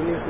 جی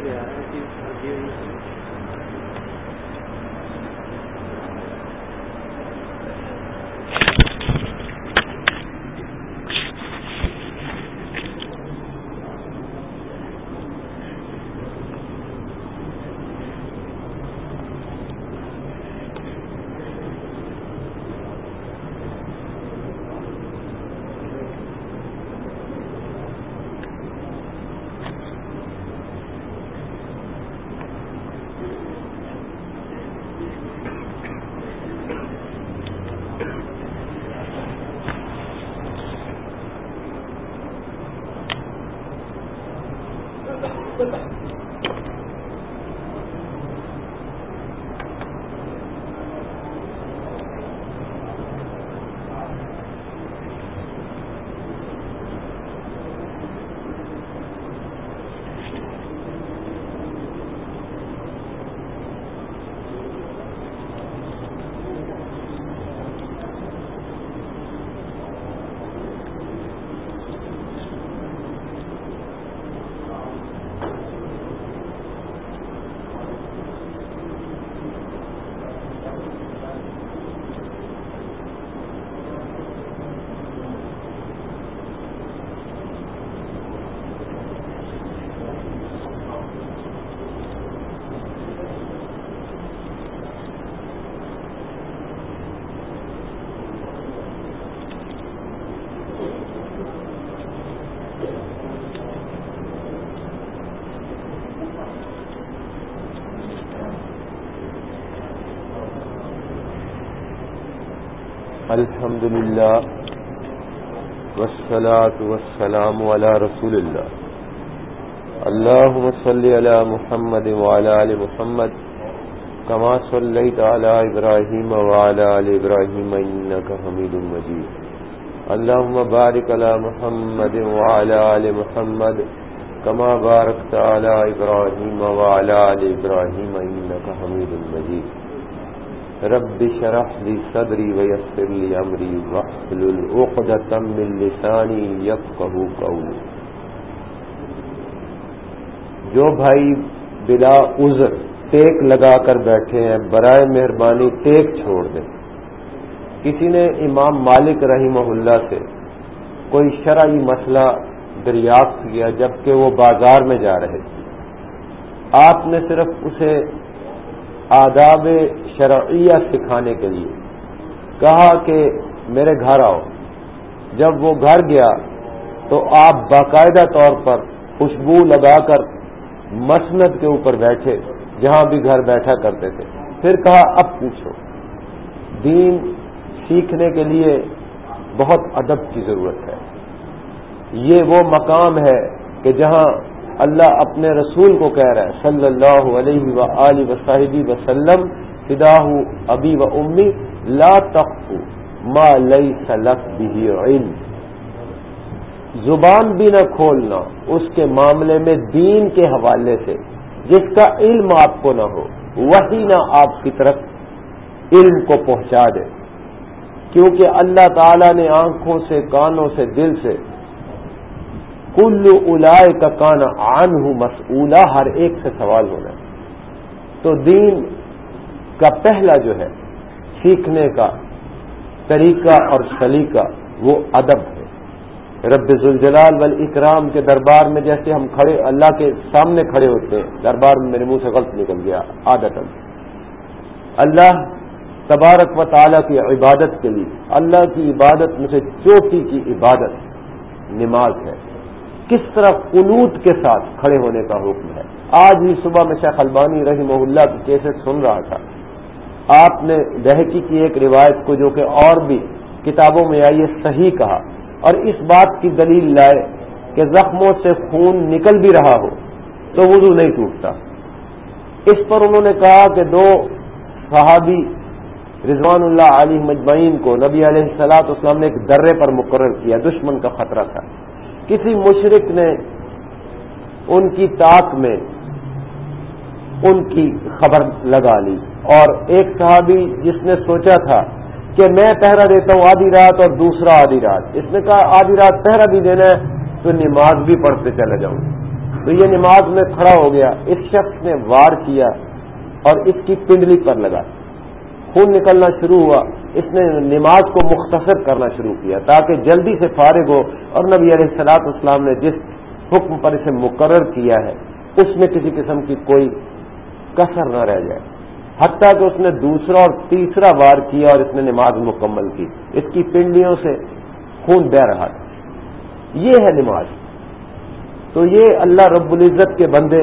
الحمد لله والصلاة والسلام على رسول الله اللهم صل على محمد وعلى آل محمد كما صليت على إبراهيم وعلى آل إبراهيم إنك حميد مجيد اللهم بارك على محمد وعلى آل محمد كما باركت على إبراهيم وعلى آل إبراهيم إنك حميد مجيد رب شرح لی صدری ویسر لی امری وحلل عقدتا من لسانی یفقہو قولی جو بھائی بلا عذر ٹیک لگا کر بیٹھے ہیں، برائے مہربانی ٹیک چھوڑ دیں۔ کسی نے امام مالک رحمہ اللہ سے کوئی شرعی مسئلہ دریافت کیا جبکہ وہ بازار میں جا رہے تھے۔ آپ نے صرف اسے آداب شرعیہ سکھانے کے لیے کہا کہ میرے گھر آؤ۔ جب وہ گھر گیا تو آپ باقاعدہ طور پر خوشبو لگا کر مسند کے اوپر بیٹھے، جہاں بھی گھر بیٹھا کرتے تھے۔ پھر کہا، اب پوچھو۔ دین سیکھنے کے لیے بہت ادب کی ضرورت ہے۔ یہ وہ مقام ہے کہ جہاں اللہ اپنے رسول کو کہہ رہا ہے، صلی اللہ علیہ و علی وصحبی وسلم فدا ابی و امی، لا تخت ما لئی سلق بھی علم۔ زبان بھی نہ کھولنا اس کے معاملے میں دین کے حوالے سے، جس کا علم آپ کو نہ ہو، وہی نہ آپ کی طرف علم کو پہنچا دے۔ کیونکہ اللہ تعالی نے آنکھوں سے، کانوں سے، دل سے کل الائے کا کان آن ہوں مسولہ ہر ایک سے سوال ہونا تو دین کا پہلا جو ہے، سیکھنے کا طریقہ اور سلیقہ، وہ ادب ہے۔ رب ذوالجلال والاکرام کے دربار میں جیسے ہم کھڑے، اللہ کے سامنے کھڑے ہوتے ہیں دربار میں میرے منہ سے غلط نکل گیا عادت اللہ تبارک و تعالیٰ کی عبادت کے لیے، اللہ کی عبادت میں سے چوٹی کی عبادت نماز ہے۔ کس طرح قنوت کے ساتھ کھڑے ہونے کا حکم ہے؟ آج ہی صبح میں شیخ البانی رحمہ اللہ کی کیسٹ سن رہا تھا۔ آپ نے دہکی کی ایک روایت کو جو کہ اور بھی کتابوں میں آئیے صحیح کہا۔ اور اس بات کی دلیل لائے کہ زخموں سے خون نکل بھی رہا ہو تو وضو نہیں ٹوٹتا۔ اس پر انہوں نے کہا کہ دو صحابی رضوان اللہ علی مجمعین کو نبی علیہ السلاط اسلام نے ایک درے پر مقرر کیا، دشمن کا خطرہ تھا۔ کسی مشرق نے ان کی طاق میں ان کی خبر لگا لی اور ایک صحابی جس نے سوچا تھا کہ میں پہرا دیتا ہوں آدھی رات اور دوسرا آدھی رات، اس نے کہا آدھی رات پہرا بھی دینا ہے تو نماز بھی پڑھتے چلے جاؤں۔ تو یہ نماز میں کھڑا ہو گیا، اس شخص نے وار کیا اور اس کی پنڈلی پر لگا خون نکلنا شروع ہوا۔ اس نے نماز کو مختصر کرنا شروع کیا تاکہ جلدی سے فارغ ہو اور نبی علیہ السلاط اسلام نے جس حکم پر اسے مقرر کیا ہے، اس میں کسی قسم کی کوئی کثر نہ رہ جائے۔ حتیٰ کہ اس نے دوسرا اور تیسرا وار کیا اور اس نے نماز مکمل کی۔ اس کی پنڈلیوں سے خون بہ رہا تھا۔ یہ ہے نماز۔ تو یہ اللہ رب العزت کے بندے،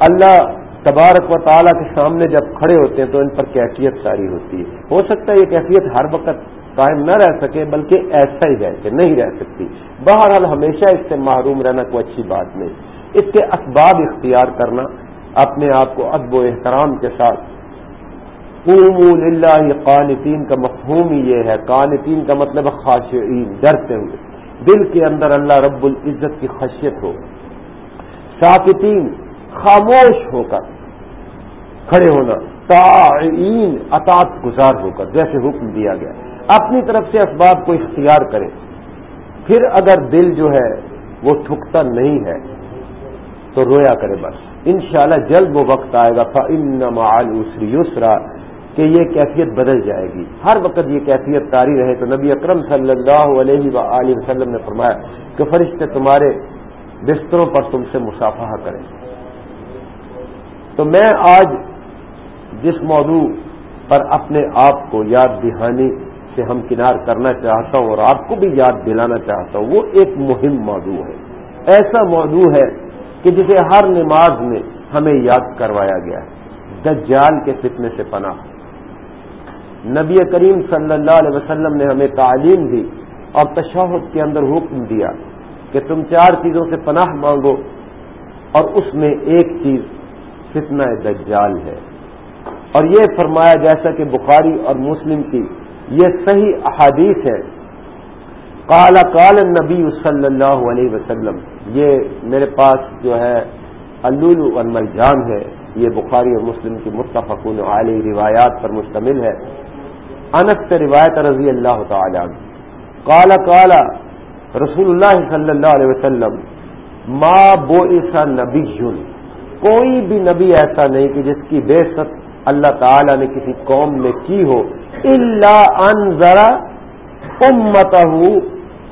اللہ تبارک و تعالیٰ کے سامنے جب کھڑے ہوتے ہیں تو ان پر کیفیت ساری ہوتی ہے۔ ہو سکتا ہے یہ کیفیت ہر وقت قائم نہ رہ سکے، بلکہ ایسا ہی رہ کہ نہیں رہ سکتی۔ بہرحال ہمیشہ اس سے محروم رہنا کوئی اچھی بات نہیں۔ اس کے اسباب اختیار کرنا، اپنے آپ کو ادب و احترام کے ساتھ۔ اللہ قانتین کا مفہوم ہی یہ ہے۔ قانتین کا مطلب خاشعین، ڈرتے ہوئے۔ دل کے اندر اللہ رب العزت کی خشیت ہو۔ ساکتین خاموش ہو کر، کھڑے ہونا تعین اطاط گزار ہو کر، جیسے حکم دیا گیا۔ اپنی طرف سے اسباب کو اختیار کرے پھر اگر دل جو ہے وہ تھکتا نہیں ہے، تو رویا کرے بس۔ انشاءاللہ جلد وہ وقت آئے گا ان یسرا کہ یہ کیفیت بدل جائے گی۔ ہر وقت یہ کیفیت تاری رہے تو نبی اکرم صلی اللہ علیہ و وسلم نے فرمایا کہ فرشتے تمہارے بستروں پر تم سے مسافہ کریں۔ تو میں آج جس موضوع پر اپنے آپ کو یاد دہانی سے ہم کنار کرنا چاہتا ہوں اور آپ کو بھی یاد دلانا چاہتا ہوں، وہ ایک مہم موضوع ہے۔ ایسا موضوع ہے کہ جسے ہر نماز میں ہمیں یاد کروایا گیا ہے۔ دجال کے فتنے سے پناہ۔ نبی کریم صلی اللہ علیہ وسلم نے ہمیں تعلیم دی اور تشہد کے اندر حکم دیا کہ تم چار چیزوں سے پناہ مانگو اور اس میں ایک چیز فتنہ دجال ہے۔ اور یہ فرمایا جیسا کہ بخاری اور مسلم کی یہ صحیح احادیث ہے کالا کال نبی صلی اللہ علیہ وسلم، یہ میرے پاس جو ہے اللول الملجان ہے۔ یہ بخاری اور مسلم کی متفقن عالی روایات پر مشتمل ہے۔ انس سے روایت رضی اللہ تعالی عنہ۔ کالا کالا رسول اللہ صلی اللہ علیہ وسلم، ما بو ایسا نبی کوئی بھی نبی ایسا نہیں کہ جس کی بے ست اللہ تعالی نے کسی قوم میں کی ہو اللہ ان ذرا امت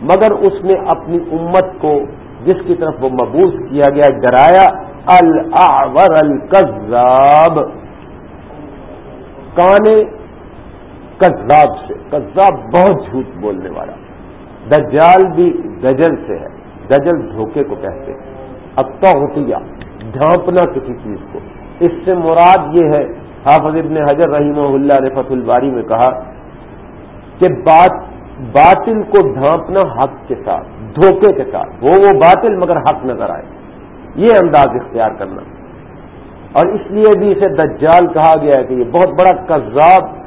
مگر اس نے اپنی امت کو جس کی طرف وہ مبوس کیا گیا، ڈرایا الور القذاب کانے کذاب سے، کذاب بہت جھوٹ بولنے والا۔ دجال بھی دجل سے ہے، دجل دھوکے کو کہتے ہیں۔ اب تو ڈھانپنا کسی چیز کو۔ اس سے مراد یہ ہے، حافظ ابن حجر رحیم اللہ نے فت الباری میں کہا کہ بات، باطل کو ڈھانپنا حق کے ساتھ، دھوکے کے ساتھ، وہ وہ باطل مگر حق نظر آئے۔ یہ انداز اختیار کرنا۔ اور اس لیے بھی اسے دجال کہا گیا ہے کہ یہ بہت بڑا کذاب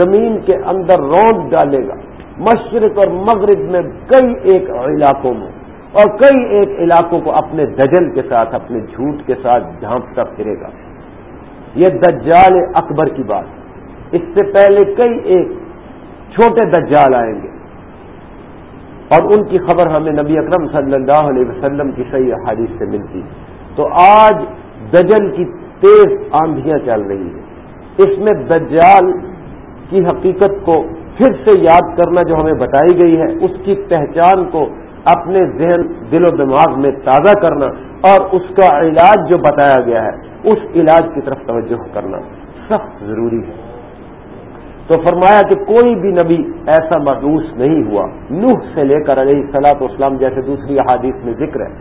زمین کے اندر روند ڈالے گا۔ مشرق اور مغرب میں کئی ایک علاقوں میں۔ اور کئی ایک علاقوں کو اپنے دجل کے ساتھ، اپنے جھوٹ کے ساتھ جھانپتا پھرے گا۔ یہ دجال اکبر کی بات۔ اس سے پہلے کئی ایک چھوٹے دجال آئیں گے۔ اور ان کی خبر ہمیں نبی اکرم صلی اللہ علیہ وسلم کی صحیح حادث سے ملتی۔ تو آج دجل کی تیز آندھیاں چل رہی ہے اس میں دجال کی حقیقت کو پھر سے یاد کرنا جو ہمیں بتائی گئی ہے، اس کی پہچان کو اپنے ذہن دل و دماغ میں تازہ کرنا اور اس کا علاج جو بتایا گیا ہے، اس علاج کی طرف توجہ کرنا سخت ضروری ہے۔ تو فرمایا کہ کوئی بھی نبی ایسا مدوس نہیں ہوا۔ نوح سے لے کر علیہ سلاط اسلام جیسے دوسری احادیث میں ذکر ہے،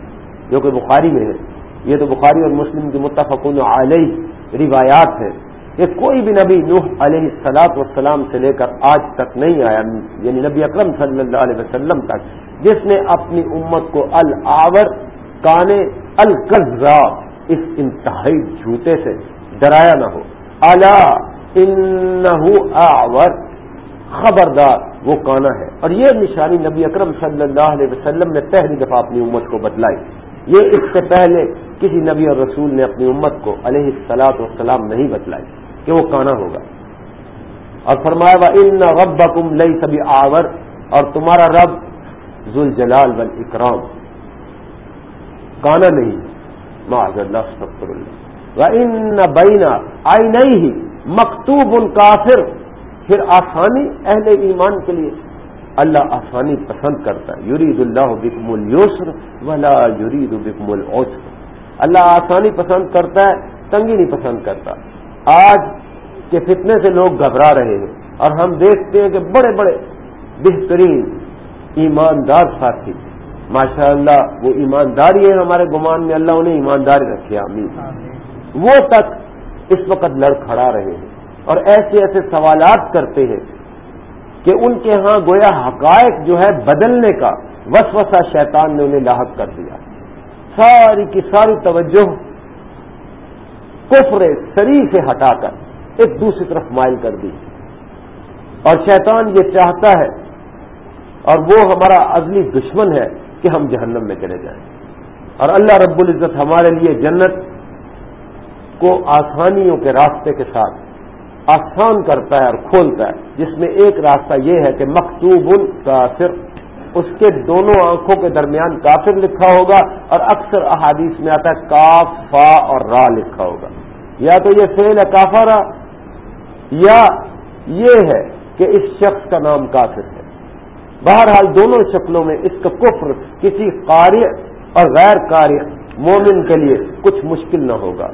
جو کہ بخاری میں ہے۔ یہ تو بخاری اور مسلم کی متفقن علیہ روایات ہیں۔ کہ کوئی بھی نبی نوح علیہ السلاط والسلام سے لے کر آج تک نہیں آیا یعنی نبی اکرم صلی اللہ علیہ وسلم تک، جس نے اپنی امت کو الآور کانے القزا اس انتہائی جھوٹے سے ڈرایا نہ ہو۔ اللہ آور خبردار، وہ کانا ہے۔ اور یہ نشانی نبی اکرم صلی اللہ علیہ وسلم نے پہلی دفعہ اپنی امت کو بدلائی یہ اس سے پہلے کسی نبی اور رسول نے اپنی امت کو علیہ السلاط والسلام نہیں بتلائی۔ کہ وہ کانا ہوگا۔ اور فرمایا ان رب کم لئی سبھی آور اور تمہارا رب ذوال جلال بل اکرام کانا نہیں، معذ اللہ سفر اللہ۔ ان بینا آئی نہیں ہی مکتوب ان کافر۔ پھر آسانی اہل ایمان کے لیے۔ اللہ آسانی پسند کرتا ہے۔ یرید اللہ بکم السر ولا یرید بکم العسر۔ اللہ آسانی پسند کرتا ہے، تنگی نہیں پسند کرتا۔ آج کے فتنے سے لوگ گھبرا رہے ہیں اور ہم دیکھتے ہیں کہ بڑے بڑے بہترین ایماندار ساتھی ماشاء اللہ وہ ایمانداری ہے ہمارے گمان میں اللہ انہیں ایمانداری رکھے امین وہ تک اس وقت لڑ کھڑا رہے ہیں اور ایسے ایسے سوالات کرتے ہیں کہ ان کے ہاں گویا حقائق جو ہے بدلنے کا وسوسہ شیطان نے انہیں لاحق کر دیا۔ ساری کی ساری توجہ کفر سری سے ہٹا کر ایک دوسری طرف مائل کر دی۔ اور شیطان یہ چاہتا ہے، اور وہ ہمارا ازلی دشمن ہے کہ ہم جہنم میں چلے جائیں۔ اور اللہ رب العزت ہمارے لیے جنت کو آسانیوں کے راستے کے ساتھ آسان کرتا ہے اور کھولتا ہے۔ جس میں ایک راستہ یہ ہے کہ مکتوب الکافر۔ اس کے دونوں آنکھوں کے درمیان کافر لکھا ہوگا اور اکثر احادیث میں آتا ہے کاف، فا اور را لکھا ہوگا۔ یا تو یہ فیل ہے کافارا یا یہ ہے کہ اس شخص کا نام کافر ہے۔ بہرحال دونوں شکلوں میں اس کا کفر کسی قاری اور غیر قاری مومن کے لیے کچھ مشکل نہ ہوگا۔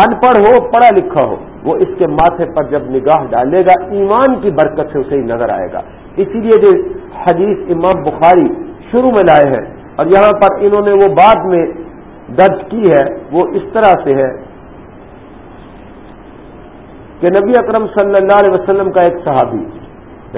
ان پڑھ ہو، پڑھا لکھا ہو، وہ اس کے ماتھے پر جب نگاہ ڈالے گا، ایمان کی برکت سے اسے ہی نظر آئے گا۔ اسی لیے جو حدیث امام بخاری شروع میں لائے ہیں اور یہاں پر انہوں نے وہ بعد میں درج کی ہے، وہ اس طرح سے ہے کہ نبی اکرم صلی اللہ علیہ وسلم کا ایک صحابی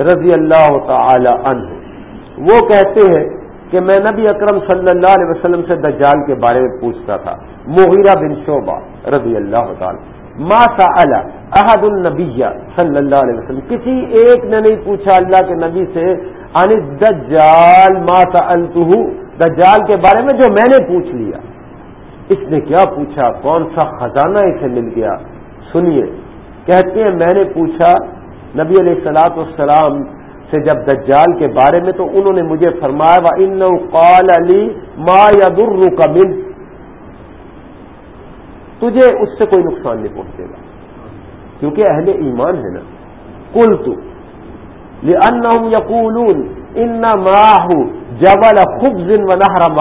رضی اللہ تعالی عنہ وہ کہتے ہیں کہ میں نبی اکرم صلی اللہ علیہ وسلم سے دجال کے بارے میں پوچھتا تھا، مغیرہ بن شعبہ رضی اللہ تعالی۔ ما سأل احد النبی صلی اللہ علیہ وسلم. کسی ایک نے نہیں پوچھا اللہ کے نبی سے ان دجال ما سألته. دجال کے بارے میں جو میں نے پوچھ لیا۔ اس نے کیا پوچھا؟ کون سا خزانہ اسے مل گیا؟ سنیے۔ کہتے ہیں، میں نے پوچھا، نبی علیہ السلاط والسلام سے جب دجال کے بارے میں تو انہوں نے مجھے فرمایا ان قال علی ما یا کا تجھے اس سے کوئی نقصان نہیں پہنچے گا۔ کیونکہ اہل ایمان ہے نا۔ کل تو ان یقول ان ماہ جبل خوب زن و نہ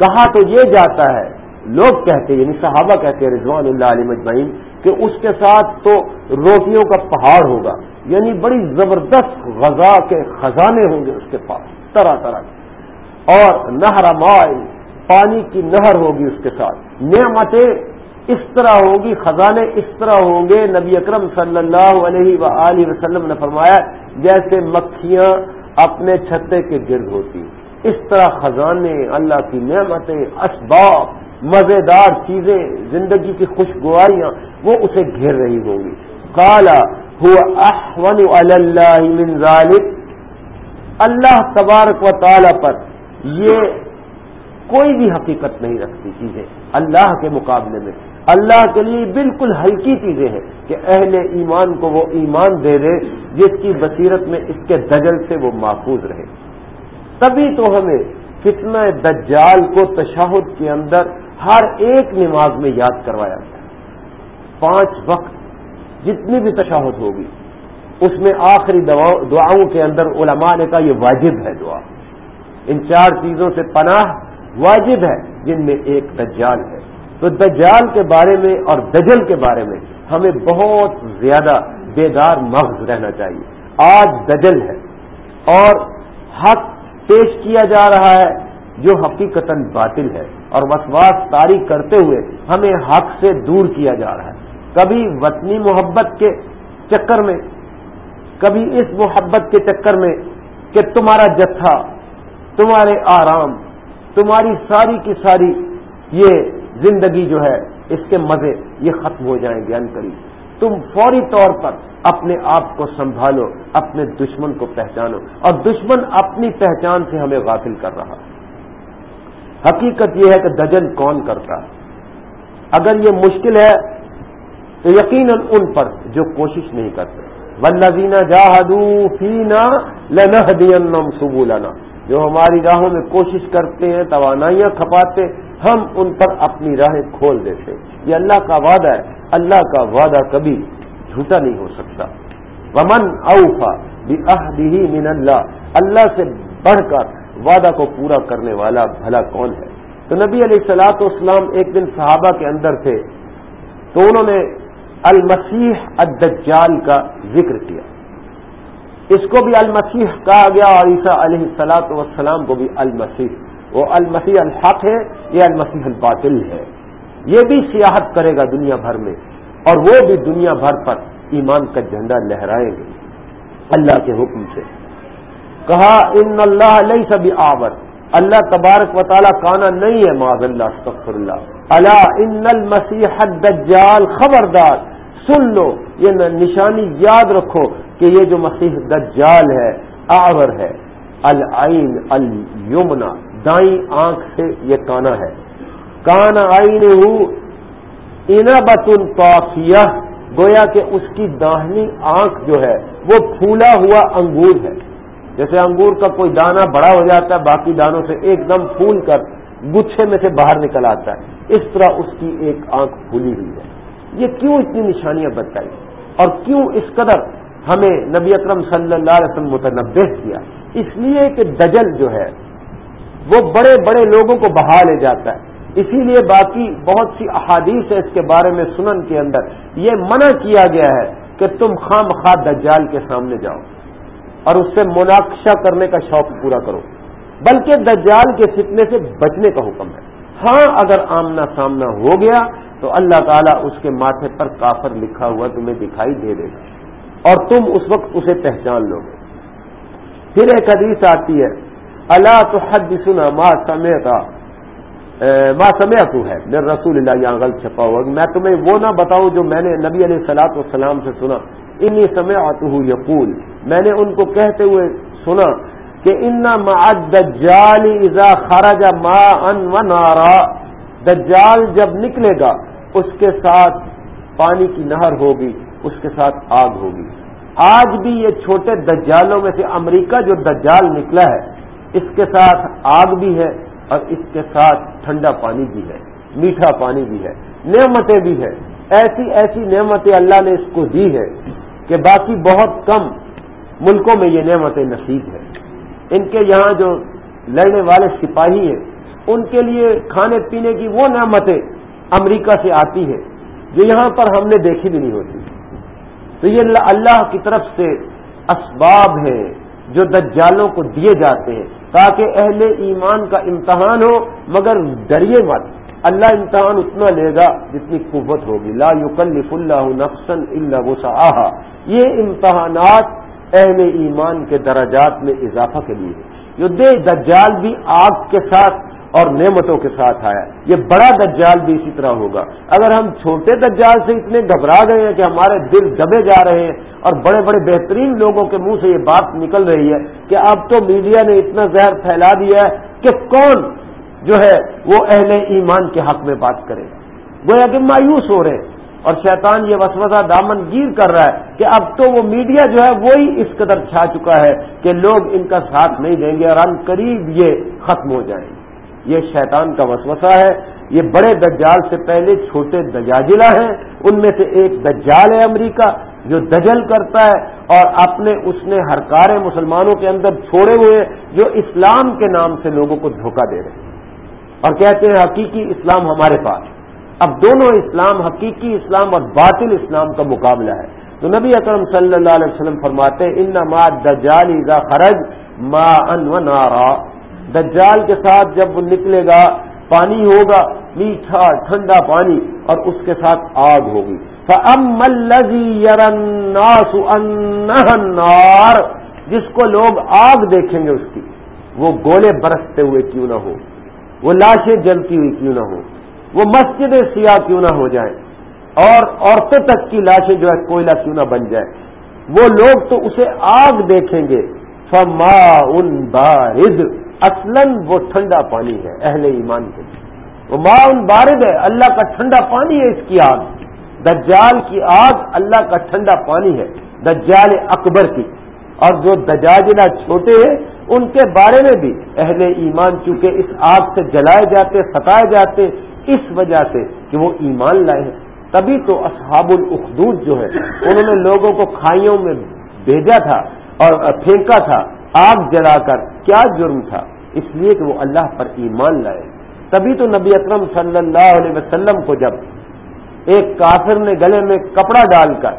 کہا تو یہ جاتا ہے۔ لوگ کہتے یعنی صحابہ کہتے ہیں، رضوان اللہ علیہ مجمعین، کہ اس کے ساتھ تو روٹیوں کا پہاڑ ہوگا۔ یعنی بڑی زبردست غذا کے خزانے ہوں گے اس کے پاس۔ طرح طرح۔ کے اور نہر پانی کی نہر ہوگی اس کے ساتھ۔ نعمتیں اس طرح ہوگی خزانے اس طرح ہوں گے۔ نبی اکرم صلی اللہ علیہ و وسلم نے فرمایا، جیسے مکھیاں اپنے چھتے کے گرد ہوتی۔ اس طرح خزانے، اللہ کی نعمتیں، اسباب، مزیدار چیزیں، زندگی کی خوشگواریاں وہ اسے گھیر رہی ہوں گی۔ کالا ذالک اللہ تبارک و تعالی پر یہ کوئی بھی حقیقت نہیں رکھتی چیزیں اللہ کے مقابلے میں۔ اللہ کے لیے بالکل ہلکی چیزیں ہیں کہ اہل ایمان کو وہ ایمان دے دے جس کی بصیرت میں اس کے دجل سے وہ محفوظ رہے۔ تبھی تو ہمیں کتنا دجال کو تشاہد کے اندر ہر ایک نماز میں یاد کروایا گیا۔ پانچ وقت جتنی بھی تشاہد ہوگی، اس میں آخری دعاؤں کے اندر علماء نے کہا یہ واجب ہے دعا۔ ان چار چیزوں سے پناہ واجب ہے جن میں ایک دجال ہے۔ تو دجال کے بارے میں اور دجل کے بارے میں ہمیں بہت زیادہ بیدار مغز رہنا چاہیے۔ آج دجل ہے اور حق پیش کیا جا رہا ہے جو حقیقت باطل ہے اور وسواس تاری کرتے ہوئے ہمیں حق سے دور کیا جا رہا ہے۔ کبھی وطنی محبت کے چکر میں، کبھی اس محبت کے چکر میں کہ تمہارا جتھا، تمہارے آرام تمہاری ساری کی ساری یہ زندگی جو ہے، اس کے مزے یہ ختم ہو جائیں گے ان قریب۔ تم فوری طور پر اپنے آپ کو سنبھالو، اپنے دشمن کو پہچانو۔ اور دشمن اپنی پہچان سے ہمیں غافل کر رہا۔ حقیقت یہ ہے کہ دجن کون کرتا؟ ہے اگر یہ مشکل ہے تو یقیناً ان پر جو کوشش نہیں کرتے۔ ولزینہ جاہدو فینا لنحدینم سبولنا جو ہماری راہوں میں کوشش کرتے ہیں، توانائیاں کھپاتے ہم ان پر اپنی راہیں کھول دیتے یہ اللہ کا وعدہ ہے۔ اللہ کا وعدہ کبھی جھوٹا نہیں ہو سکتا۔ ومن اوفا بھی من اللہ اللہ سے بڑھ کر وعدہ کو پورا کرنے والا بھلا کون ہے؟ تو نبی علیہ السلاط اسلام ایک دن صحابہ کے اندر تھے۔ تو انہوں نے المسیح الدجال کا ذکر کیا۔ اس کو بھی المسیح کہا گیا اور عیسیٰ علیہ السلاط والسلام کو بھی المسیح۔ وہ المسیح الحق ہے، یہ المسیح الباطل ہے۔ یہ بھی سیاحت کرے گا دنیا بھر میں اور وہ بھی دنیا بھر پر ایمان کا جھنڈا لہرائیں گے۔ اللہ کے حکم سے۔ کہا، ان اللہ علیہ سبھی آور اللہ تبارک و تعالیٰ کانا نہیں ہے معذ اللہ، استغفر اللہ۔ اللہ ان المسیح الدجال خبردار۔ سن لو، یہ نشانی یاد رکھو کہ یہ جو مسیح دجال ہے آور ہے، العین المنا دائیں آنکھ سے یہ کانا ہے۔ کان آئین اینا بتن گویا کہ اس کی داہنی آنکھ جو ہے، وہ پھولا ہوا انگور ہے۔ جیسے انگور کا کوئی دانہ بڑا ہو جاتا ہے، باقی دانوں سے ایک دم پھول کر گچھے میں سے باہر نکل آتا ہے۔ اس طرح اس کی ایک آنکھ پھولی ہوئی ہے۔ یہ کیوں اتنی نشانیاں بتائی اور کیوں اس قدر ہمیں نبی اکرم صلی اللہ علیہ وسلم متنوع کیا؟ اس لیے کہ دجل جو ہے، وہ بڑے بڑے لوگوں کو بہا لے جاتا ہے۔ اسی لیے باقی بہت سی احادیث ہے اس کے بارے میں سنن کے اندر۔ یہ منع کیا گیا ہے کہ تم خام خواہ دجال کے سامنے جاؤ اور اس سے مناقشہ کرنے کا شوق پورا کرو۔ بلکہ دجال کے فتنے سے بچنے کا حکم ہے۔ ہاں اگر آمنا سامنا ہو گیا تو اللہ تعالیٰ اس کے ماتھے پر کافر لکھا ہوا تمہیں دکھائی دے دے گا اور تم اس وقت اسے پہچان لو گے۔ پھر ایک حدیث آتی ہے اللہ تو حد سنا ماں سمے کا ماں سمے تو ہے میرے رسول اللہ یہاں غلط چھپا ہوا میں تمہیں وہ نہ بتاؤں جو میں نے نبی علیہ سلاط والسلام سے سنا۔ انی سمے آتو یقول میں نے ان کو کہتے ہوئے سنا کہ دجال ازا خراجا ما ان و نارا دجال جب نکلے گا اس کے ساتھ پانی کی نہر ہوگی، اس کے ساتھ آگ ہوگی۔ آج بھی یہ چھوٹے دجالوں میں سے امریکہ جو دجال نکلا ہے، اس کے ساتھ آگ بھی ہے اور اس کے ساتھ ٹھنڈا پانی بھی ہے، میٹھا پانی بھی ہے، نعمتیں بھی ہے ایسی ایسی نعمتیں اللہ نے اس کو دی ہے کہ باقی بہت کم ملکوں میں یہ نعمتیں نصیب ہے ان کے یہاں جو لڑنے والے سپاہی ہیں، ان کے لیے کھانے پینے کی وہ نعمتیں امریکہ سے آتی ہیں جو یہاں پر ہم نے دیکھی بھی نہیں ہوتی۔ تو یہ اللہ کی طرف سے اسباب ہیں جو دجالوں کو دیے جاتے ہیں، تاکہ اہل ایمان کا امتحان ہو، مگر ڈریے مت۔ اللہ امتحان اتنا لے گا جتنی قوت ہوگی۔ لا یکلف اللہ نفسن اللہ وسعہ یہ امتحانات اہل ایمان کے درجات میں اضافہ کے لیے جو دے دجال بھی آگ کے ساتھ اور نعمتوں کے ساتھ آیا۔ یہ بڑا دجال بھی اسی طرح ہوگا۔ اگر ہم چھوٹے دجال سے اتنے گھبرا گئے ہیں کہ ہمارے دل دبے جا رہے ہیں اور بڑے بڑے بہترین لوگوں کے منہ سے یہ بات نکل رہی ہے کہ اب تو میڈیا نے اتنا زہر پھیلا دیا ہے کہ کون جو ہے وہ اہل ایمان کے حق میں بات کرے۔ گویا کہ مایوس ہو رہے ہیں۔ اور شیطان یہ وسوسہ دامن گیر کر رہا ہے کہ اب تو وہ میڈیا جو ہے وہی اس قدر چھا چکا ہے کہ لوگ ان کا ساتھ نہیں دیں گے اور ان قریب یہ ختم ہو جائیں۔ گے یہ شیطان کا وسوسہ ہے، یہ بڑے دجال سے پہلے چھوٹے دجاجلا ہیں۔ ان میں سے ایک دجال ہے امریکہ جو دجل کرتا ہے اور اپنے اس نے ہرکارے مسلمانوں کے اندر چھوڑے ہوئے جو اسلام کے نام سے لوگوں کو دھوکہ دے رہے ہیں۔ اور کہتے ہیں، حقیقی اسلام ہمارے پاس اب دونوں اسلام، حقیقی اسلام اور باطل اسلام کا مقابلہ ہے۔ تو نبی اکرم صلی اللہ علیہ وسلم فرماتے ان ما دجال خرج ما ان و نارا. دجال کے ساتھ جب وہ نکلے گا، پانی ہوگا، میٹھا، ٹھنڈا پانی، اور اس کے ساتھ آگ ہوگی۔ النار، جس کو لوگ آگ دیکھیں گے اس کی، وہ گولے برستے ہوئے کیوں نہ ہو، وہ لاشیں جلتی ہوئی کیوں نہ ہو، وہ مسجد سیاہ کیوں نہ ہو جائیں، اور عورتوں تک کی لاشیں جو ہے کوئلہ کیوں نہ بن جائے وہ لوگ تو اسے آگ دیکھیں گے۔ فما ان بارد۔ اصلاً وہ ٹھنڈا پانی ہے، اہل ایمان کے لیے۔ وہ معاون بارد ہے، اللہ کا ٹھنڈا پانی ہے اس کی آگ۔ دجال کی آگ اللہ کا ٹھنڈا پانی ہے، دجال اکبر کی۔ اور جو دجاجلا چھوٹے ہیں، ان کے بارے میں بھی اہل ایمان چونکہ اس آگ سے جلائے جاتے، ستائے جاتے، اس وجہ سے کہ وہ ایمان لائے ہیں۔ تبھی تو اصحاب الاخدود جو ہے انہوں نے لوگوں کو کھائیوں میں بھیجا تھا اور پھینکا تھا۔ آگ جلا کر کیا جرم تھا؟ اس لیے کہ وہ اللہ پر ایمان لائے۔ تبھی تو نبی اکرم صلی اللہ علیہ وسلم کو جب ایک کافر نے گلے میں کپڑا ڈال کر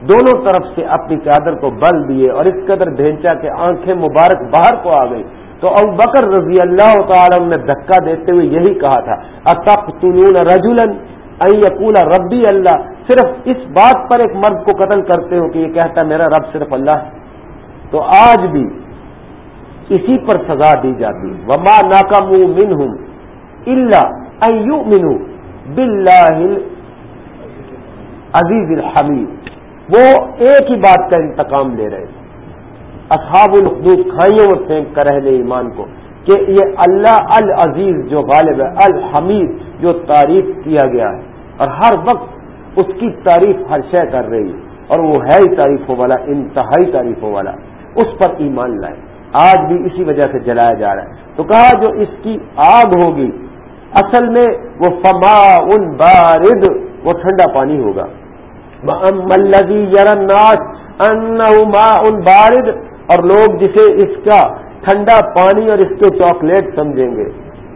دونوں طرف سے اپنی چادر کو بل دیے اور اس قدر ڈھینچا کے آنکھیں مبارک باہر کو آ گئی تو ابو بکر رضی اللہ تعالی نے دھکا دیتے ہوئے یہی کہا تھا اتب تلون رجولن یقولا ربی اللہ۔ صرف اس بات پر ایک مرد کو قتل کرتے ہو کہ یہ کہتا میرا رب صرف اللہ ہے۔ تو آج بھی اسی پر سزا دی جاتی وما ناکام من ہوں اللہ منو بلاہ عزیز الحمید وہ ایک ہی بات کا انتقام لے رہے اصحاب الخدود کھائیوں میں پھینک کر رہے ایمان کو کہ یہ اللہ العزیز جو غالب ہے، الحمید جو تعریف کیا گیا ہے۔ اور ہر وقت اس کی تعریف ہر شے کر رہی ہے۔ اور وہ ہے ہی تعریفوں والا، انتہائی تعریفوں والا۔ اس پر ایمان لائے آج بھی اسی وجہ سے جلایا جا رہا ہے۔ تو کہا جو اس کی آگ ہوگی، اصل میں وہ فما ان بارد، وہ ٹھنڈا پانی ہوگا۔ ان بارد، اور لوگ جسے اس کا ٹھنڈا پانی اور اس کے چاکلیٹ سمجھیں گے،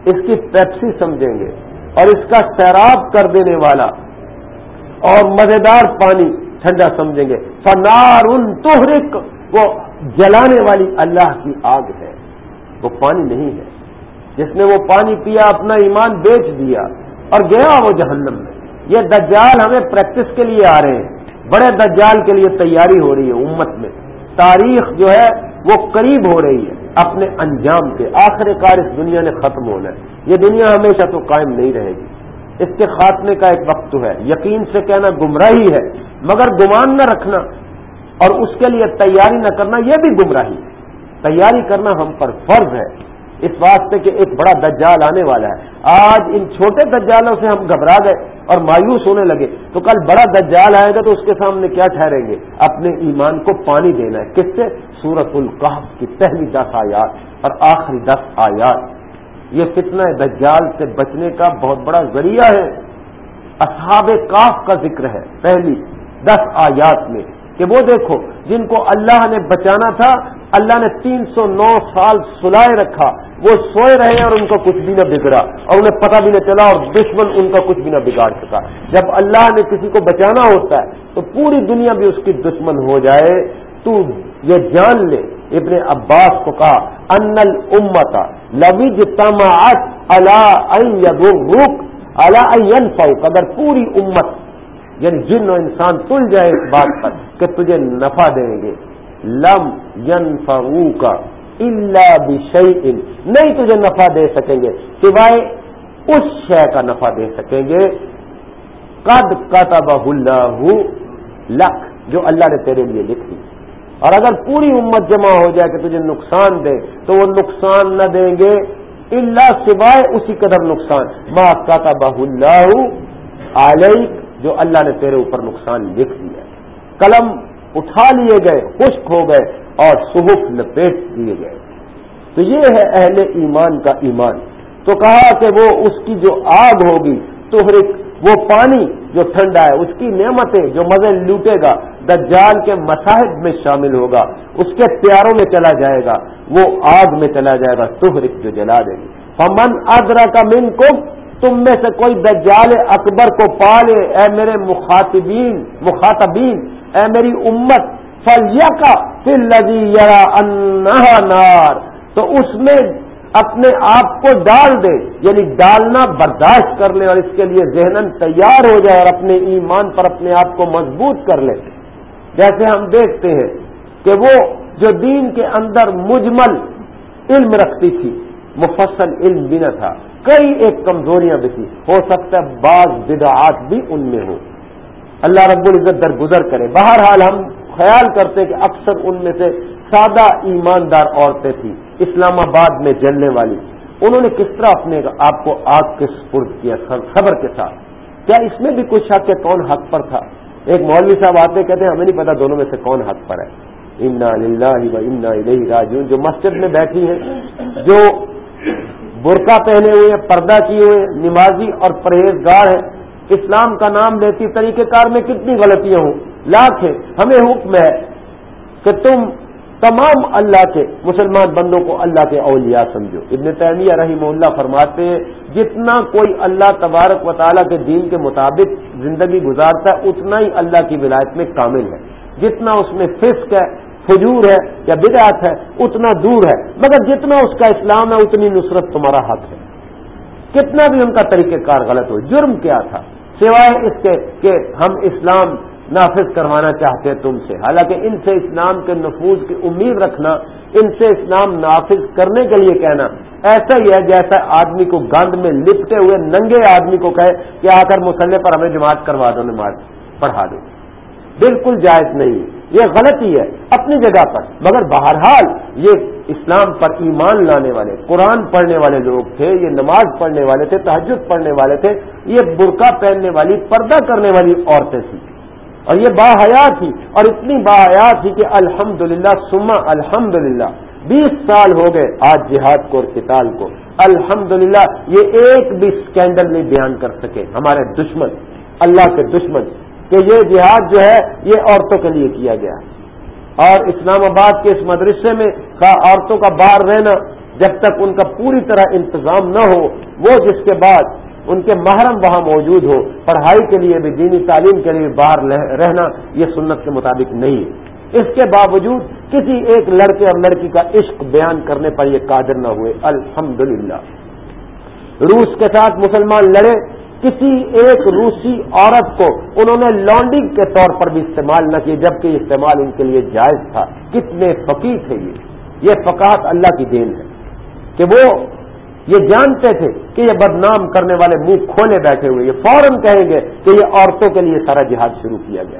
اس کی پیپسی سمجھیں گے، اور اس کا سیراب کر دینے والا اور مزیدار پانی ٹھنڈا سمجھیں گے۔ فنار ان وہ جلانے والی اللہ کی آگ ہے، وہ پانی نہیں ہے۔ جس نے وہ پانی پیا، اپنا ایمان بیچ دیا اور گیا وہ جہنم میں۔ یہ دجال ہمیں پریکٹس کے لیے آ رہے ہیں۔ بڑے دجال کے لیے تیاری ہو رہی ہے امت میں۔ تاریخ جو ہے، وہ قریب ہو رہی ہے۔ اپنے انجام کے آخر کار اس دنیا نے ختم ہونا ہے۔ یہ دنیا ہمیشہ تو قائم نہیں رہے گی۔ اس کے خاتمے کا ایک وقت تو ہے۔ یقین سے کہنا گمراہی ہے، مگر گمان نہ رکھنا اور اس کے لیے تیاری نہ کرنا یہ بھی گمراہی ہے۔ تیاری کرنا ہم پر فرض ہے۔ اس واسطے کہ ایک بڑا دجال آنے والا ہے۔ آج ان چھوٹے دجالوں سے ہم گھبرا گئے اور مایوس ہونے لگے۔ تو کل بڑا دجال آئے گا تو اس کے سامنے کیا ٹھہریں گے؟ اپنے ایمان کو پانی دینا ہے۔ کس سے؟ سورت القحف کی پہلی دس آیات اور آخری دس آیات۔ یہ فتنہ دجال سے بچنے کا بہت بڑا ذریعہ ہے۔ اصحاب کاف کا ذکر ہے۔ پہلی دس آیات میں کہ وہ دیکھو، جن کو اللہ نے بچانا تھا، اللہ نے تین سو نو سال سلائے رکھا۔ وہ سوئے رہے اور ان کا کچھ بھی نہ بگڑا۔ اور انہیں پتہ بھی نہ چلا اور دشمن ان کا کچھ بھی نہ بگاڑ سکا۔ جب اللہ نے کسی کو بچانا ہوتا ہے، تو پوری دنیا بھی اس کی دشمن ہو جائے۔ تو یہ جان لے، ابن عباس کو کہا، ان امتا لویج تماعت اللہ روک اللہ اگر پوری امت یعنی جن و انسان تل جائے اس بات پر کہ تجھے نفع دیں گے۔ لم ین کا اللہ بشئی نہیں تجھے نفع دے سکیں گے، سوائے اس شے کا نفع دے سکیں گے۔ قد کتب اللہ لکھ جو اللہ نے تیرے لیے لکھ دی۔ اور اگر پوری امت جمع ہو جائے کہ تجھے نقصان دے، تو وہ نقصان نہ دیں گے اللہ سوائے اسی قدر نقصان۔ ما کتب اللہ علیہ جو اللہ نے تیرے اوپر نقصان لکھ دیا قلم اٹھا لیے گئے، خشک ہو گئے اور صحف لپیٹ دیے گئے۔ تو یہ ہے اہل ایمان کا ایمان۔ تو کہا کہ وہ اس کی جو آگ ہوگی، تو وہ پانی جو ٹھنڈا ہے، اس کی نعمتیں جو مزے لوٹے گا، دجال کے مساحب میں شامل ہوگا، اس کے پیاروں میں چلا جائے گا، وہ آگ میں چلا جائے گا تحرک جو جلا دے گی۔ فمن ادرا کا من کو تم میں سے کوئی دجال اکبر کو پالے، اے میرے مخاطبین مخاطبین، اے میری امت فلیا کا پھر لگی یار نار، تو اس میں اپنے آپ کو ڈال دے یعنی ڈالنا برداشت کر لے اور اس کے لیے ذہن تیار ہو جائے اور اپنے ایمان پر اپنے آپ کو مضبوط کر لے۔ جیسے ہم دیکھتے ہیں کہ وہ جو دین کے اندر مجمل علم رکھتی تھی، مفصل علم بھی نہ تھا کئی ایک کمزوریاں بھی تھی ہو سکتا ہے بعض بدعات بھی ان میں ہوں۔ اللہ رب العزت درگزر کرے۔ بہرحال ہم خیال کرتے کہ اکثر ان میں سے سادہ ایماندار عورتیں تھیں۔ اسلام آباد میں جلنے والی۔ انہوں نے کس طرح اپنے آپ کو آگ کے سپرد کیا خبر کے ساتھ؟ کیا اس میں بھی کچھ شک ہے کون حق پر تھا؟ ایک مولوی صاحب آتے کہتے ہیں، ہمیں نہیں پتا دونوں میں سے کون حق پر ہے۔ انا و انا الہی راجون جو مسجد میں بیٹھی ہیں، جو برقع پہنے ہوئے پردہ کیے ہوئے نمازی اور پرہیزگار ہیں۔ اسلام کا نام لیتی طریقہ کار میں کتنی غلطیاں ہوں؟ لاکھ ہے ہمیں حکم ہے کہ تم تمام اللہ کے مسلمان بندوں کو اللہ کے اولیاء سمجھو۔ ابن تیمیہ رحیم اللہ فرماتے ہیں، جتنا کوئی اللہ تبارک و تعالیٰ کے دین کے مطابق زندگی گزارتا ہے، اتنا ہی اللہ کی ولایت میں کامل ہے۔ جتنا اس میں فسق ہے فجور ہے یا بدعت ہے، اتنا دور ہے۔ مگر جتنا اس کا اسلام ہے، اتنی نصرت تمہارا حق ہے۔ کتنا بھی ان کا طریقہ کار غلط ہو، جرم کیا تھا۔ سوائے اس کے کہ ہم اسلام نافذ کروانا چاہتے تم سے۔ حالانکہ ان سے اسلام کے نفوذ کی امید رکھنا، ان سے اسلام نافذ کرنے کے لیے کہنا، ایسا ہی ہے جیسا آدمی کو گند میں لپٹے ہوئے ننگے آدمی کو کہے کہ آ کر مسلح پر ہمیں جماعت کروا دو، نماز پڑھا دو۔ بالکل جائز نہیں۔ یہ غلطی ہے اپنی جگہ پر۔ مگر بہرحال یہ اسلام پر ایمان لانے والے، قرآن پڑھنے والے لوگ تھے، یہ نماز پڑھنے والے تھے تحجد پڑھنے والے تھے، یہ برقع پہننے والی، پردہ کرنے والی عورتیں تھیں۔ اور یہ باحیا تھی، اور اتنی باحیا تھی کہ الحمد للہ سما الحمد للہ بیس سال ہو گئے آج جہاد کو اور کتاب کو۔ الحمد یہ ایک بھی اسکینڈل نہیں بیان کر سکے۔ ہمارے دشمن، اللہ کے دشمن کہ یہ جہاد جو ہے، یہ عورتوں کے لیے کیا گیا۔ اور اسلام آباد کے اس مدرسے میں عورتوں کا باہر رہنا، جب تک ان کا پوری طرح انتظام نہ ہو، وہ جس کے بعد ان کے محرم وہاں موجود ہو، پڑھائی کے لیے بھی، دینی تعلیم کے لیے باہر رہنا، یہ سنت کے مطابق نہیں۔ ہے اس کے باوجود کسی ایک لڑکے اور لڑکی کا عشق بیان کرنے پر یہ قادر نہ ہوئے۔ الحمدللہ۔ روس کے ساتھ مسلمان لڑے کسی ایک روسی عورت کو انہوں نے لانڈنگ کے طور پر بھی استعمال نہ کیا، جبکہ یہ استعمال ان کے لیے جائز تھا۔ کتنے فقیر تھے یہ۔ یہ فقات اللہ کی دین ہے۔ کہ وہ یہ جانتے تھے کہ یہ بدنام کرنے والے منہ کھولے بیٹھے ہوئے، یہ فوراً کہیں گے کہ یہ عورتوں کے لیے سارا جہاد شروع کیا گیا۔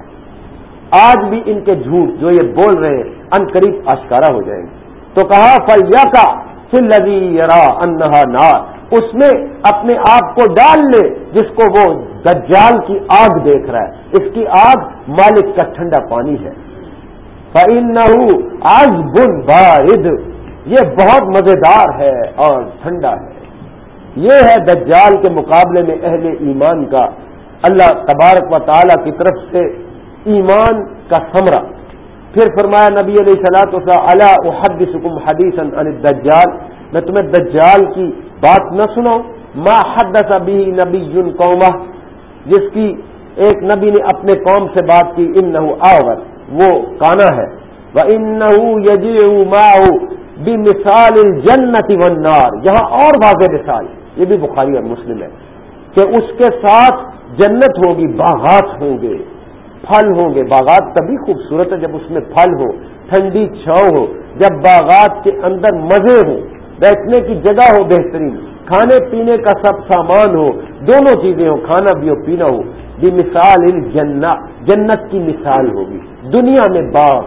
آج بھی ان کے جھوٹ جو یہ بول رہے ہیں، ان قریب آشکارا ہو جائیں گے۔ تو کہا فل یا کا فل لگی یار انہا نار۔ اس میں اپنے آپ کو ڈال لے جس کو وہ دجال کی آگ دیکھ رہا ہے۔ اس کی آگ مالک کا ٹھنڈا پانی ہے۔ آج بن بارد۔ یہ بہت مزیدار ہے اور ٹھنڈا ہے۔ یہ ہے دجال کے مقابلے میں اہل ایمان کا۔ اللہ تبارک و تعالی کی طرف سے ایمان کا ثمرہ۔ پھر فرمایا نبی علیہ سلاۃ اللہ حدیث حدیث دجال میں تمہیں دجال کی بات نہ سنو، ما حدث ابھی نبی جن قوما جس کی ایک نبی نے اپنے قوم سے بات کی ان نہ وہ کانا ہے۔ وہ ان نہ مثال جنتی ونار یہاں اور واضح مثال، یہ بھی بخاری اور مسلم ہے، کہ اس کے ساتھ جنت ہوگی، باغات ہوں گے، پھل ہوں گے۔ باغات تبھی خوبصورت ہے جب اس میں پھل ہو، ٹھنڈی چھاؤ ہو، جب باغات کے اندر مزے ہوں۔ بیٹھنے کی جگہ ہو بہترین، کھانے پینے کا سب سامان ہو، دونوں چیزیں ہو کھانا بھی ہو، پینا ہو۔ بھی مثال جنت کی مثال ہوگی۔ دنیا میں باغ،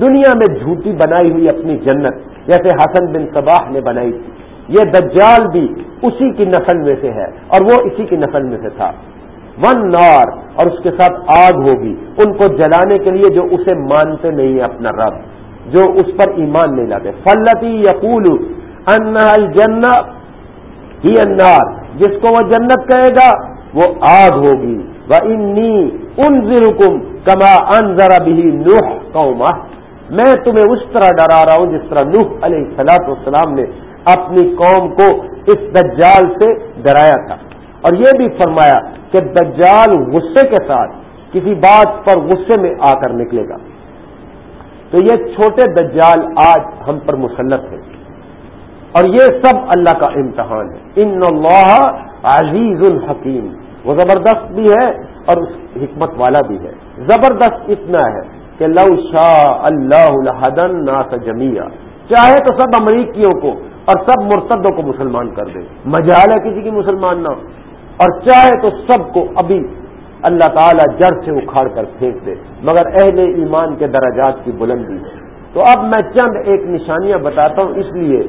دنیا میں جھوٹی بنائی ہوئی اپنی جنت، جیسے حسن بن صباح نے بنائی تھی۔ یہ دجال بھی اسی کی نسل میں سے ہے، اور وہ اسی کی نسل میں سے تھا۔ ون نار، اور اس کے ساتھ آگ ہوگی، ان کو جلانے کے لیے جو اسے مانتے نہیں اپنا رب، جو اس پر ایمان نہیں لاتے۔ فلتی یقول الجنت ہی انار جس کو وہ جنت کہے گا وہ آگ ہوگی. وہ انی ان ضرکم کما ان ذرا بھی نوح قوما میں تمہیں اس طرح ڈرا رہا ہوں جس طرح نوح علیہ سلاط والسلام نے اپنی قوم کو اس دجال سے ڈرایا تھا. اور یہ بھی فرمایا کہ دجال غصے کے ساتھ کسی بات پر غصے میں آ کر نکلے گا. تو یہ چھوٹے دجال آج ہم پر مسلط ہے اور یہ سب اللہ کا امتحان ہے۔ ان اللہ عزیز الحکیم وہ زبردست بھی ہے اور اس حکمت والا بھی ہے۔ زبردست اتنا ہے کہ لو شاہ اللہ ناس جمیا چاہے تو سب امریکیوں کو اور سب مرتدوں کو مسلمان کر دے۔ مجال ہے کسی کی مسلمان نہ۔ اور چاہے تو سب کو ابھی اللہ تعالیٰ جڑ سے اکھاڑ کر پھینک دے۔ مگر اہل ایمان کے درجات کی بلندی۔ ہے تو اب میں چند ایک نشانیاں بتاتا ہوں، اس لیے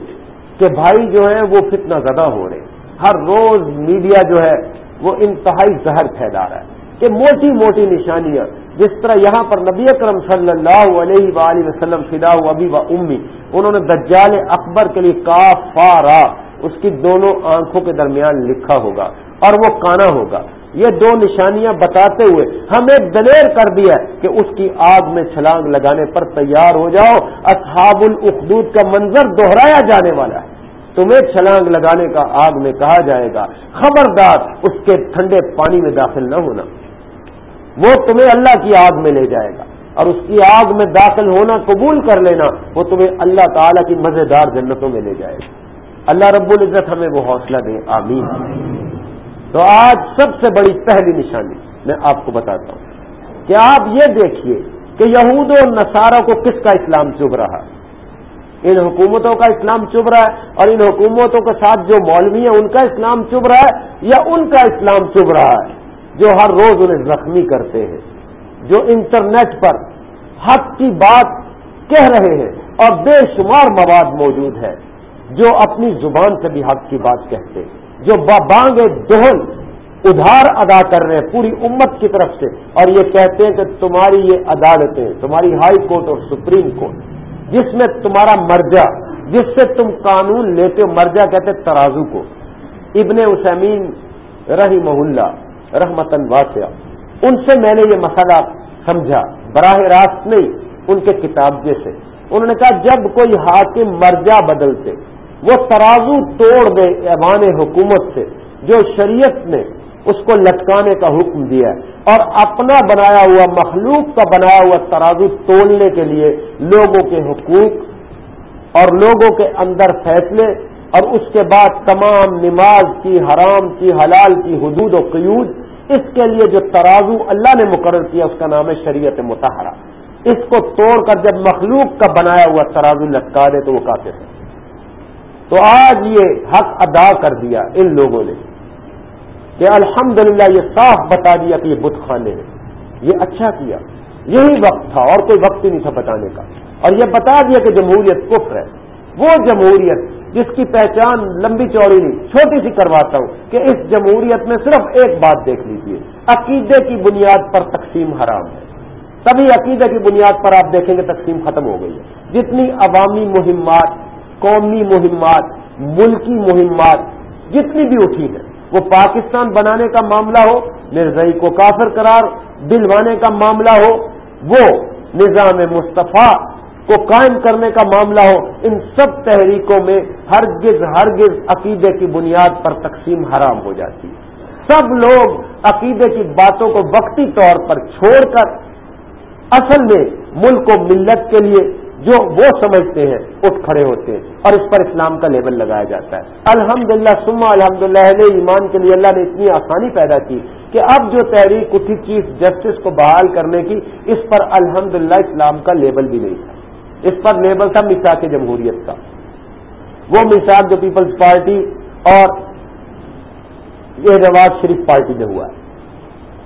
کہ بھائی جو ہے وہ فتنہ زدہ ہو رہے ہر روز میڈیا جو ہے وہ انتہائی زہر پھیلا رہا ہے۔ کہ موٹی موٹی نشانیاں جس طرح یہاں پر نبی اکرم صلی اللہ علیہ وآلہ وسلم فدا ابی و امی، انہوں نے دجال اکبر کے لیے کافارا اس کی دونوں آنکھوں کے درمیان لکھا ہوگا اور وہ کانا ہوگا۔ یہ دو نشانیاں بتاتے ہوئے ہمیں دلیر کر دیا کہ اس کی آگ میں چھلانگ لگانے پر تیار ہو جاؤ، اصحاب الاخدود کا منظر دوہرایا جانے والا ہے۔ تمہیں چھلانگ لگانے کا آگ میں کہا جائے گا۔ خبردار، اس کے ٹھنڈے پانی میں داخل نہ ہونا۔ وہ تمہیں اللہ کی آگ میں لے جائے گا۔ اور اس کی آگ میں داخل ہونا قبول کر لینا، وہ تمہیں اللہ تعالی کی مزیدار جنتوں میں لے جائے گا۔ اللہ رب العزت ہمیں وہ حوصلہ دے، آمین۔ تو آج سب سے بڑی پہلی نشانی میں آپ کو بتاتا ہوں کہ آپ یہ دیکھیے کہ یہود و نصارہ کو کس کا اسلام چب رہا ان حکومتوں کا اسلام چب رہا ہے اور ان حکومتوں کے ساتھ جو مولوی ہیں ان کا اسلام چب رہا ہے یا ان کا اسلام چب رہا ہے جو ہر روز انہیں زخمی کرتے ہیں، جو انٹرنیٹ پر حق کی بات کہہ رہے ہیں اور بے شمار مواد موجود ہے جو اپنی زبان سے بھی حق کی بات کہتے ہیں۔ جو بانگ دہن ادھار ادا کر رہے ہیں پوری امت کی طرف سے اور یہ کہتے ہیں کہ تمہاری یہ عدالتیں، تمہاری ہائی کورٹ اور سپریم کورٹ، جس میں تمہارا مرجع، جس سے تم قانون لیتے ہو، مرجع کہتے ترازو کو ابن اسمین رہی محلہ رحمتن واسعہ، ان سے میں نے یہ مسئلہ سمجھا۔ براہ راست نہیں، ان کے کتاب جیسے۔ انہوں نے کہا، جب کوئی حاکم مرجع بدلتے وہ ترازو توڑ دے ایوان حکومت سے جو شریعت نے اس کو لٹکانے کا حکم دیا ہے اور اپنا بنایا ہوا مخلوق کا بنایا ہوا ترازو توڑنے کے لیے لوگوں کے حقوق اور لوگوں کے اندر فیصلے اور اس کے بعد تمام نماز کی، حرام کی، حلال کی، حدود و قیود، اس کے لیے جو ترازو اللہ نے مقرر کیا، اس کا نام ہے شریعت متحرہ اس کو توڑ کر جب مخلوق کا بنایا ہوا ترازو لٹکا دے تو وہ کافی ہے۔ تو آج یہ حق ادا کر دیا ان لوگوں نے کہ الحمدللہ یہ صاف بتا دیا کہ یہ بت خانے ہیں۔ یہ اچھا کیا۔ یہی وقت تھا اور کوئی وقت ہی نہیں تھا بتانے کا۔ اور یہ بتا دیا کہ جمہوریت کفر ہے۔ وہ جمہوریت جس کی پہچان لمبی چوڑی نہیں، چھوٹی سی کرواتا ہوں کہ اس جمہوریت میں صرف ایک بات دیکھ لیجیے عقیدے کی بنیاد پر تقسیم حرام ہے۔ تبھی عقیدے کی بنیاد پر آپ دیکھیں گے تقسیم ختم ہو گئی ہے۔ جتنی عوامی مہمات قومی مہمات، ملکی مہمات، جتنی بھی اٹھی ہیں، وہ پاکستان بنانے کا معاملہ ہو مرزئی کو کافر قرار دلوانے کا معاملہ ہو، وہ نظام مصطفیٰ کو قائم کرنے کا معاملہ ہو، ان سب تحریکوں میں ہرگز ہرگز عقیدے کی بنیاد پر تقسیم حرام ہو جاتی ہے۔ سب لوگ عقیدے کی باتوں کو وقتی طور پر چھوڑ کر اصل میں ملک و ملت کے لیے جو وہ سمجھتے ہیں، اٹھ کھڑے ہوتے ہیں اور اس پر اسلام کا لیبل لگایا جاتا ہے۔ الحمد للہ سما الحمد للہ ایمان کے لیے اللہ نے اتنی آسانی پیدا کی کہ اب جو تحریک اٹھی، چیف جسٹس کو بحال کرنے کی، اس پر الحمد اسلام کا لیبل بھی نہیں تھا۔ اس پر لیبل تھا مساق جمہوریت کا۔ وہ مساق جو پیپلز پارٹی اور یہ نواز شریف پارٹی میں ہوا ہے۔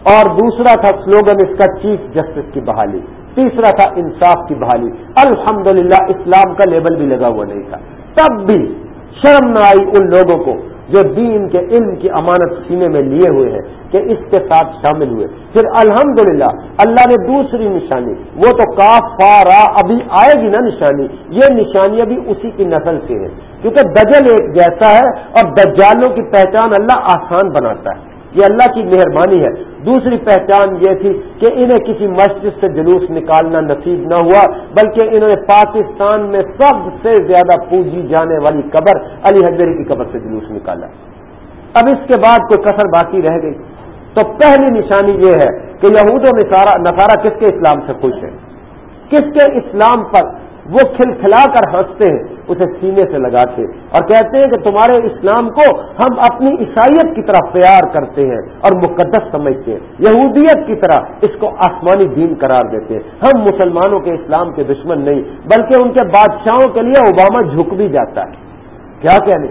اور دوسرا تھا سلوگن اس کا چیف جسٹس کی بحالی۔ تیسرا تھا انصاف کی بحالی۔ الحمدللہ، اسلام کا لیبل بھی لگا ہوا نہیں تھا۔ تب بھی شرم نہ آئی ان لوگوں کو جو دین کے علم کی امانت سینے میں لیے ہوئے ہیں کہ اس کے ساتھ شامل ہوئے۔ پھر الحمدللہ، اللہ نے دوسری نشانی، وہ تو کافارا ابھی آئے گی نا نشانی۔ یہ نشانی ابھی اسی کی نسل سے ہے۔ کیونکہ دجل ایک جیسا ہے اور دجالوں کی پہچان اللہ آسان بناتا ہے۔ یہ اللہ کی مہربانی ہے۔ دوسری پہچان یہ تھی کہ انہیں کسی مسجد سے جلوس نکالنا نصیب نہ ہوا، بلکہ انہوں نے پاکستان میں سب سے زیادہ پوجی جانے والی قبر علی حجری کی قبر سے جلوس نکالا۔ اب اس کے بعد کوئی کثر باقی رہ گئی۔ تو پہلی نشانی یہ ہے کہ یہود و نصارہ کس کے اسلام سے خوش ہے کس کے اسلام پر وہ کھل کھلا کر ہنستے ہیں، اسے سینے سے لگاتے اور کہتے ہیں کہ تمہارے اسلام کو ہم اپنی عیسائیت کی طرح پیار کرتے ہیں اور مقدس سمجھتے ہیں۔ یہودیت کی طرح اس کو آسمانی دین قرار دیتے ہیں۔ ہم مسلمانوں کے اسلام کے دشمن نہیں، بلکہ ان کے بادشاہوں کے لیے اوباما جھک بھی جاتا ہے۔ کیا کہنے؟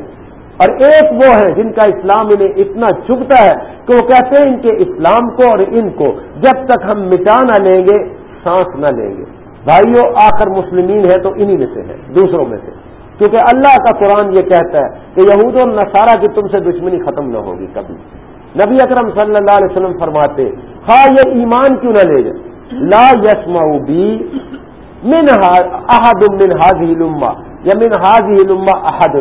اور ایک وہ ہے جن کا اسلام انہیں اتنا چبھتا ہے کہ وہ کہتے ہیں ان کے اسلام کو اور ان کو جب تک ہم مٹا نہ لیں گے، سانس نہ لیں گے۔ بھائیوں آخر مسلمین ہے تو انہی میں سے ہے دوسروں میں سے۔ کیونکہ اللہ کا قرآن یہ کہتا ہے کہ یہود و نصارہ کی تم سے دشمنی ختم نہ ہوگی کبھی۔ نبی اکرم صلی اللہ علیہ وسلم فرماتے ہاں یہ ایمان کیوں نہ لے جائے؟ لا یسما بی من احد من حاضی لما یا من حاضی لما احد۔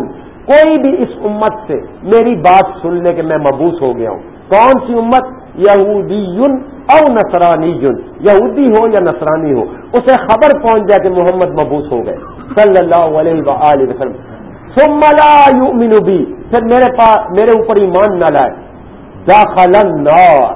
کوئی بھی اس امت سے میری بات سن لے کہ میں مبوس ہو گیا ہوں۔ کون سی امت؟ یہودی او نسرانی یہودی ہو یا نسرانی ہو، اسے خبر پہنچ جائے کہ محمد مبوس ہو گئے، صلی اللہ علیہ وآلہ وسلم۔ ثم لا یؤمن بی، پھر میرے پاس میرے اوپر ایمان نہ لائے۔ داخل النار،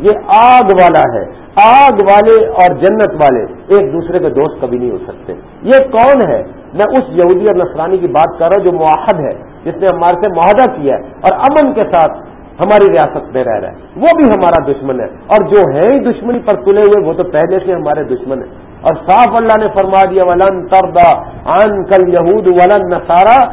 یہ آگ والا ہے۔ آگ والے اور جنت والے ایک دوسرے کے دوست کبھی نہیں ہو سکتے۔ یہ کون ہے؟ میں اس یہودی اور نسرانی کی بات کر رہا ہوں جو معاہد ہے، جس نے ہمارے سے معاہدہ کیا ہے اور امن کے ساتھ ہماری ریاست میں رہ رہا ہے وہ بھی ہمارا دشمن ہے۔ اور جو ہے ہی دشمنی پر تلے ہوئے، وہ تو پہلے سے ہمارے دشمن ہیں۔ اور صاف اللہ نے فرما دیا، ولن تردا ان کل یہود ولن نسارا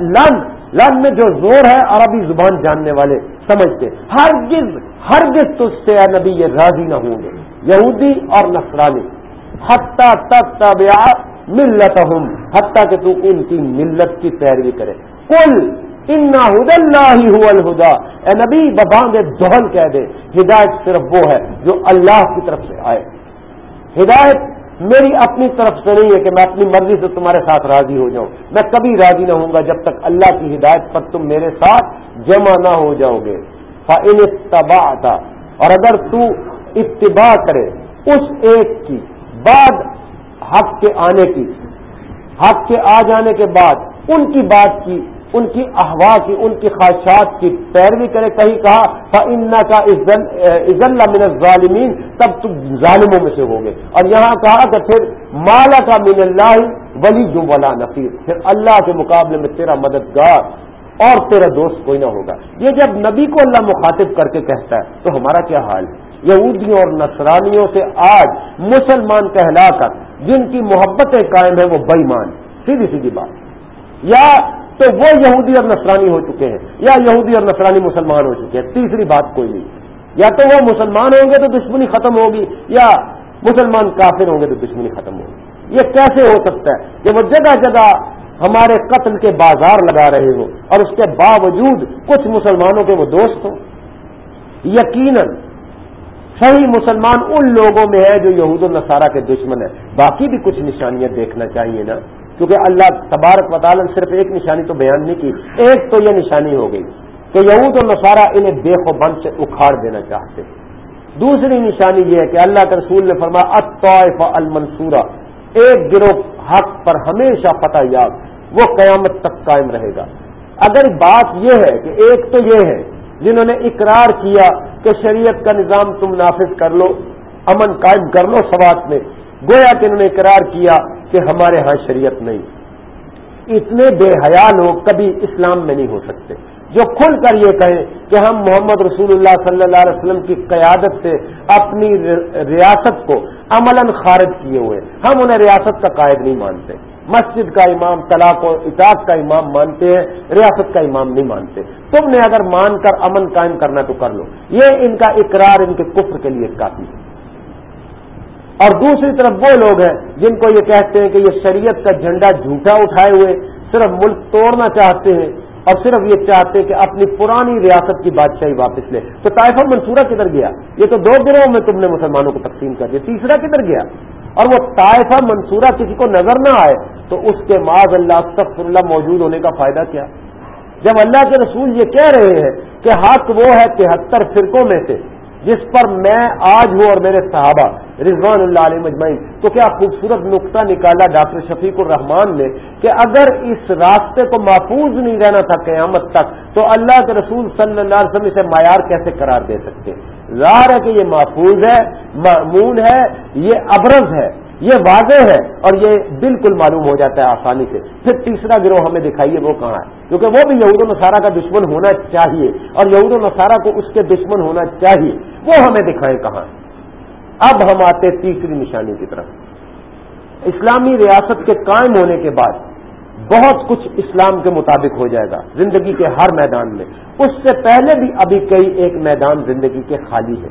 لن لن میں جو زور ہے، عربی زبان جاننے والے سمجھتے ہرگز ہرگز تجھ سے اے نبی یہ راضی نہ ہوں گے۔ یہودی اور نسرانی حتیٰ تک تبیا ملت ہوں حتیٰ کہ تو ان کی ملت کی پیروی کرے۔ کل ان ہد اللہ ہی الہدا اے نبی بباند دہل کہہ دے، ہدایت صرف وہ ہے جو اللہ کی طرف سے آئے۔ ہدایت میری اپنی طرف سے نہیں ہے کہ میں اپنی مرضی سے تمہارے ساتھ راضی ہو جاؤں۔ میں کبھی راضی نہ ہوں گا جب تک اللہ کی ہدایت پر تم میرے ساتھ جمع نہ ہو جاؤ گے۔ فن اتباع تھا اور اگر تو اتباع کرے، اس ایک کی، بعد حق کے آنے کی، حق کے آ جانے کے بعد، ان کی بات کی ان کی احوا کی، ان کی خواہشات کی پیروی کرے کہیں کہا ان کا عزن من ظالمین تب تم ظالموں میں سے ہوں گے اور یہاں کہا کہ پھر مالا کا من اللہ ولی جو ولا نفیر پھر اللہ کے مقابلے میں تیرا مددگار اور تیرا دوست کوئی نہ ہوگا۔ یہ جب نبی کو اللہ مخاطب کر کے کہتا ہے، تو ہمارا کیا حال ہے؟ یہودیوں اور نصرانیوں سے آج مسلمان کہلا کر، جن کی محبتیں قائم ہیں، وہ بےمان سیدھی سیدھی بات۔ یا تو وہ یہودی اور نصرانی ہو چکے ہیں، یا یہودی اور نصرانی مسلمان ہو چکے ہیں، تیسری بات کوئی نہیں۔ یا تو وہ مسلمان ہوں گے تو دشمنی ختم ہوگی، یا مسلمان کافر ہوں گے تو دشمنی ختم ہوگی۔ یہ کیسے ہو سکتا ہے کہ وہ جگہ جگہ ہمارے قتل کے بازار لگا رہے ہوں اور اس کے باوجود کچھ مسلمانوں کے وہ دوست ہوں؟ یقیناً صحیح مسلمان ان لوگوں میں ہے جو یہود و نصارہ کے دشمن ہے باقی بھی کچھ نشانیاں دیکھنا چاہیے نا۔ کیونکہ اللہ تبارک وطالع نے صرف ایک نشانی تو بیان نہیں کی۔ ایک تو یہ نشانی ہو گئی کہ یہود و نصارہ انہیں دیکھ و بند سے اکھاڑ دینا چاہتے دوسری نشانی یہ ہے کہ اللہ کے رسول نے فرمایا اطوائف المنصورہ۔ ایک گروہ حق پر ہمیشہ فتح یاد وہ قیامت تک قائم رہے گا۔ اگر بات یہ ہے کہ ایک تو یہ ہے، جنہوں نے اقرار کیا کہ شریعت کا نظام تم نافذ کر لو، امن قائم کر لو سوات میں، گویا کہ انہوں نے اقرار کیا کہ ہمارے ہاں شریعت نہیں۔ اتنے بے حیا لوگ کبھی اسلام میں نہیں ہو سکتے۔ جو کھل کر یہ کہیں کہ ہم محمد رسول اللہ صلی اللہ علیہ وسلم کی قیادت سے اپنی ریاست کو عمل خارج کیے ہوئے، ہم انہیں ریاست کا قائد نہیں مانتے۔ مسجد کا امام، طلاق و اطاق کا امام مانتے ہیں، ریاست کا امام نہیں مانتے۔ تم نے اگر مان کر امن قائم کرنا تو کر لو۔ یہ ان کا اقرار ان کے کفر کے لیے کافی ہے۔ اور دوسری طرف وہ لوگ ہیں جن کو یہ کہتے ہیں کہ یہ شریعت کا جھنڈا جھوٹا اٹھائے ہوئے صرف ملک توڑنا چاہتے ہیں اور صرف یہ چاہتے ہیں کہ اپنی پرانی ریاست کی بادشاہی واپس لے۔ تو طائفہ منصورہ کدھر گیا؟ یہ تو دو گروہوں میں تم نے مسلمانوں کو تقسیم کر دیا۔ تیسرا کدھر گیا؟ اور وہ طائفہ منصورہ کسی کو نظر نہ آئے تو اس کے معاذ اللہ سخت اللہ موجود ہونے کا فائدہ کیا؟ جب اللہ کے رسول یہ کہہ رہے ہیں کہ حق وہ ہے تہتر فرقوں میں سے جس پر میں آج ہوں اور میرے صحابہ رضوان اللہ علیہ مجمعین۔ تو کیا خوبصورت نقطہ نکالا ڈاکٹر شفیق الرحمان نے کہ اگر اس راستے کو محفوظ نہیں رہنا تھا قیامت تک، تو اللہ کے رسول صلی اللہ علیہ وسلم اسے معیار کیسے قرار دے سکتے؟ ظاہر ہے کہ یہ محفوظ ہے معمون ہے، یہ ابرز ہے، یہ واضح ہے اور یہ بالکل معلوم ہو جاتا ہے آسانی سے۔ پھر تیسرا گروہ ہمیں دکھائیے، وہ کہاں ہے؟ کیونکہ وہ بھی یہود و نصارہ کا دشمن ہونا چاہیے اور یہود و نصارہ کو اس کے دشمن ہونا چاہیے۔ وہ ہمیں دکھائیں کہاں؟ اب ہم آتے تیسری نشانی کی طرف۔ اسلامی ریاست کے قائم ہونے کے بعد بہت کچھ اسلام کے مطابق ہو جائے گا زندگی کے ہر میدان میں۔ اس سے پہلے بھی ابھی کئی ایک میدان زندگی کے خالی ہے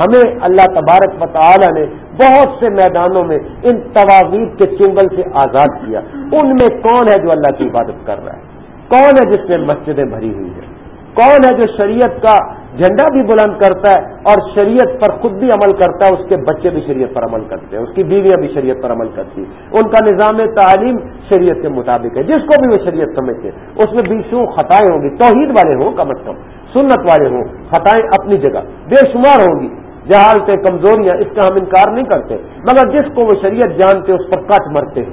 ہمیں اللہ تبارک و تعالی نے بہت سے میدانوں میں ان تواغیر کے چنگل سے آزاد کیا۔ ان میں کون ہے جو اللہ کی عبادت کر رہا ہے؟ کون ہے جس میں مسجدیں بھری ہوئی ہیں؟ کون ہے جو شریعت کا جھنڈا بھی بلند کرتا ہے اور شریعت پر خود بھی عمل کرتا ہے، اس کے بچے بھی شریعت پر عمل کرتے ہیں، اس کی بیویاں بھی شریعت پر عمل کرتی ہیں۔ ان کا نظام تعلیم شریعت کے مطابق ہے، جس کو بھی وہ شریعت سمجھتے ہیں۔ اس میں بیسوں خطائیں ہوں گی، توحید والے ہوں کم از کم، سنت والے ہوں، خطائیں اپنی جگہ، بے شمار ہوں گی۔ جہالتیں کمزوریاں، اس کا ہم انکار نہیں کرتے۔ مگر جس کو وہ شریعت جانتے اس پر کٹ مرتے ہیں،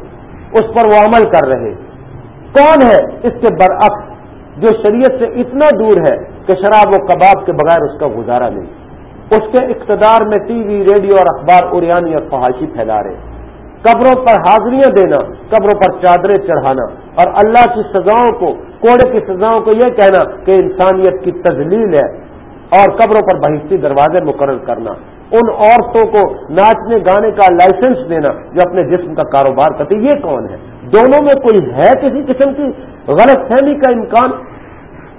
اس پر وہ عمل کر رہے کون ہے اس کے برعکس جو شریعت سے اتنا دور ہے کہ شراب و کباب کے بغیر اس کا گزارا نہیں۔ اس کے اقتدار میں ٹی وی، ریڈیو اور اخبار اریانی اور فحاشی پھیلا رہے۔ قبروں پر حاضریاں دینا، قبروں پر چادریں چڑھانا اور اللہ کی سزاؤں کو، کوڑے کی سزاؤں کو یہ کہنا کہ انسانیت کی تزلیل ہے اور قبروں پر بہشتی دروازے مقرر کرنا۔ ان عورتوں کو ناچنے گانے کا لائسنس دینا جو اپنے جسم کا کاروبار کرتے، یہ کون ہے؟ دونوں میں کوئی ہے کسی قسم کی غلط فہمی کا امکان؟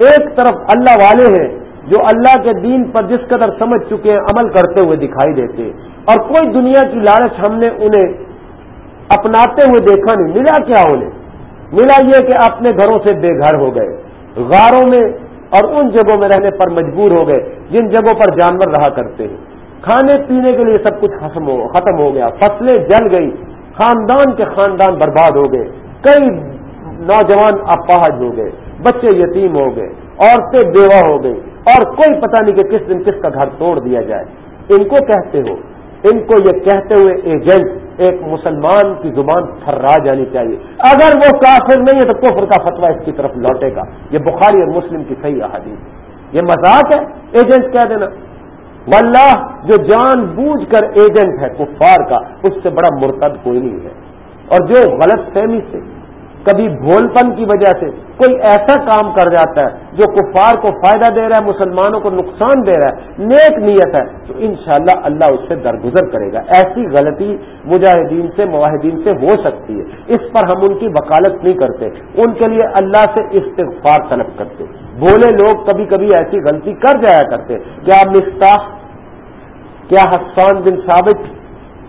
ایک طرف اللہ والے ہیں جو اللہ کے دین پر جس قدر سمجھ چکے ہیں، عمل کرتے ہوئے دکھائی دیتے اور کوئی دنیا کی لالچ ہم نے انہیں اپناتے ہوئے دیکھا نہیں۔ ملا کیا انہیں؟ ملا یہ کہ اپنے گھروں سے بے گھر ہو گئے۔ غاروں میں اور ان جگہوں میں رہنے پر مجبور ہو گئے، جن جگہوں پر جانور رہا کرتے ہیں۔ کھانے پینے کے لیے سب کچھ ختم ہو گیا۔ فصلیں جل گئی خاندان کے خاندان برباد ہو گئے۔ کئی نوجوان اپاہج ہو گئے۔ بچے یتیم ہو گئے، عورتیں بیوہ ہو گئی اور کوئی پتہ نہیں کہ کس دن کس کا گھر توڑ دیا جائے۔ ان کو کہتے ہو، ان کو یہ کہتے ہوئے ایجنٹ ایک مسلمان کی زبان تھرا جانی چاہیے۔ اگر وہ کافر نہیں ہے تو کفر کا فتویٰ اس کی طرف لوٹے گا۔ یہ بخاری اور مسلم کی صحیح احادیث یہ مذاق ہے ایجنٹ کہہ دینا۔ واللہ، جو جان بوجھ کر ایجنٹ ہے، کفار کا، اس سے بڑا مرتد کوئی نہیں ہے۔ اور جو غلط فہمی سے کبھی بھول پن کی وجہ سے کوئی ایسا کام کر جاتا ہے جو کفار کو فائدہ دے رہا ہے، مسلمانوں کو نقصان دے رہا ہے، نیک نیت ہے، تو انشاءاللہ اللہ اس سے درگزر کرے گا۔ ایسی غلطی مجاہدین سے معاہدین سے ہو سکتی ہے۔ اس پر ہم ان کی وکالت نہیں کرتے۔ ان کے لیے اللہ سے استغفار طلب کرتے۔ بولے لوگ کبھی کبھی ایسی غلطی کر جایا کرتے۔ کیا مفتاح، کیا حسان بن ثابت،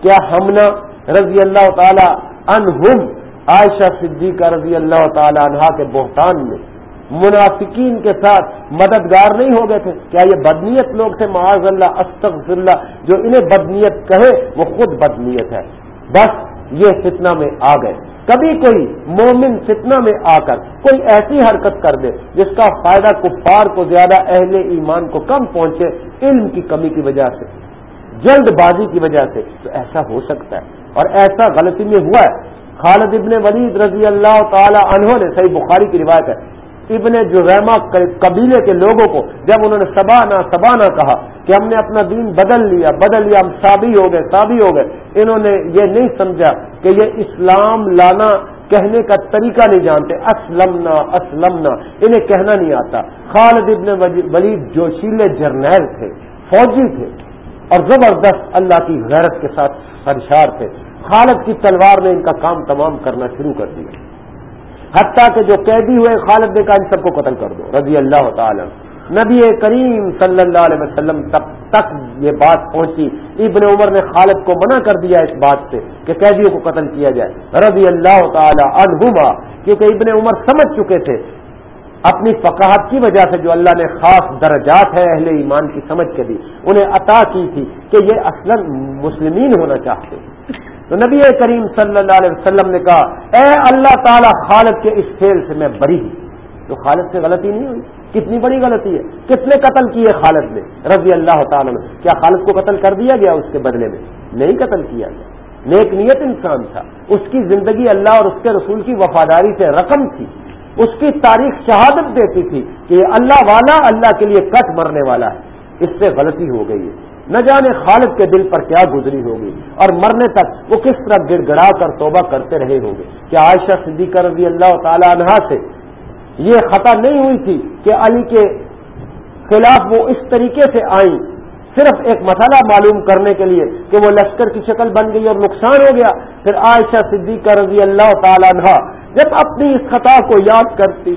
کیا ہمنا رضی اللہ تعالی انہم عائشہ صدیقہ رضی اللہ تعالی عنہا کے بہتان میں منافقین کے ساتھ مددگار نہیں ہو گئے تھے۔ کیا یہ بدنیت لوگ تھے؟ معاذ اللہ استغفر اللہ جو انہیں بدنیت کہے، وہ خود بدنیت ہے۔ بس یہ فتنہ میں آ گئے۔ کبھی کوئی مومن فتنہ میں آ کر کوئی ایسی حرکت کر دے جس کا فائدہ کفار کو زیادہ، اہل ایمان کو کم پہنچے علم کی کمی کی وجہ سے، جلد بازی کی وجہ سے، تو ایسا ہو سکتا ہے۔ اور ایسا غلطی میں ہوا ہے۔ خالد ابن ولید رضی اللہ تعالی عنہ نے صحیح بخاری کی روایت ہے۔ ابن جزیمہ قبیلے کے لوگوں کو جب انہوں نے سبانا سبانا کہا کہ ہم نے اپنا دین بدل لیا بدل لیا، ہم سابی ہو گئے، سابی ہو گئے، انہوں نے یہ نہیں سمجھا کہ یہ اسلام لانا کہنے کا طریقہ نہیں جانتے۔ اسلمنا اسلمنا، انہیں کہنا نہیں آتا۔ خالد ابن ولید جوشیلے جرنیل تھے، فوجی تھے اور زبردست اللہ کی غیرت کے ساتھ سرشار تھے۔ خالد کی تلوار نے ان کا کام تمام کرنا شروع کر دیا۔ حتیٰ کہ جو قیدی ہوئے، خالد نے کہا، ان سب کو قتل کر دو۔ رضی اللہ تعالی نبی کریم صلی اللہ علیہ وسلم تب تک یہ بات پہنچی۔ ابن عمر نے خالد کو منع کر دیا اس بات سے کہ قیدیوں کو قتل کیا جائے۔ رضی اللہ تعالی عنہما، کیونکہ ابن عمر سمجھ چکے تھے۔ اپنی فقاہت کی وجہ سے جو اللہ نے خاص درجات ہے اہل ایمان کی سمجھ کے دی انہیں عطا کی تھی کہ یہ اصلا مسلمین ہونا چاہتے تو نبی کریم صلی اللہ علیہ وسلم نے کہا، اے اللہ تعالی، خالد کے اس کھیل سے میں بری ہوں۔ تو خالد سے غلطی نہیں ہوئی؟ کتنی بڑی غلطی ہے؟ کتنے قتل کیے خالد نے؟ رضی اللہ تعالیٰ نے کیا خالد کو قتل کر دیا گیا اس کے بدلے میں؟ نہیں قتل کیا گیا۔ نیک نیت انسان تھا۔ اس کی زندگی اللہ اور اس کے رسول کی وفاداری سے رقم تھی۔ اس کی تاریخ شہادت دیتی تھی کہ یہ اللہ والا اللہ کے لیے کٹ مرنے والا ہے۔ اس سے غلطی ہو گئی ہے۔ نہ جانے خالد کے دل پر کیا گزری ہوگی اور مرنے تک وہ کس طرح گڑ گڑا کر توبہ کرتے رہے ہوں گے کیا عائشہ صدیقہ رضی اللہ تعالی عنہا سے یہ خطا نہیں ہوئی تھی کہ علی کے خلاف وہ اس طریقے سے آئیں؟ صرف ایک مسئلہ معلوم کرنے کے لیے کہ وہ لشکر کی شکل بن گئی اور نقصان ہو گیا۔ پھر عائشہ صدیقہ رضی اللہ تعالی عنہ جب اپنی اس خطا کو یاد کرتی،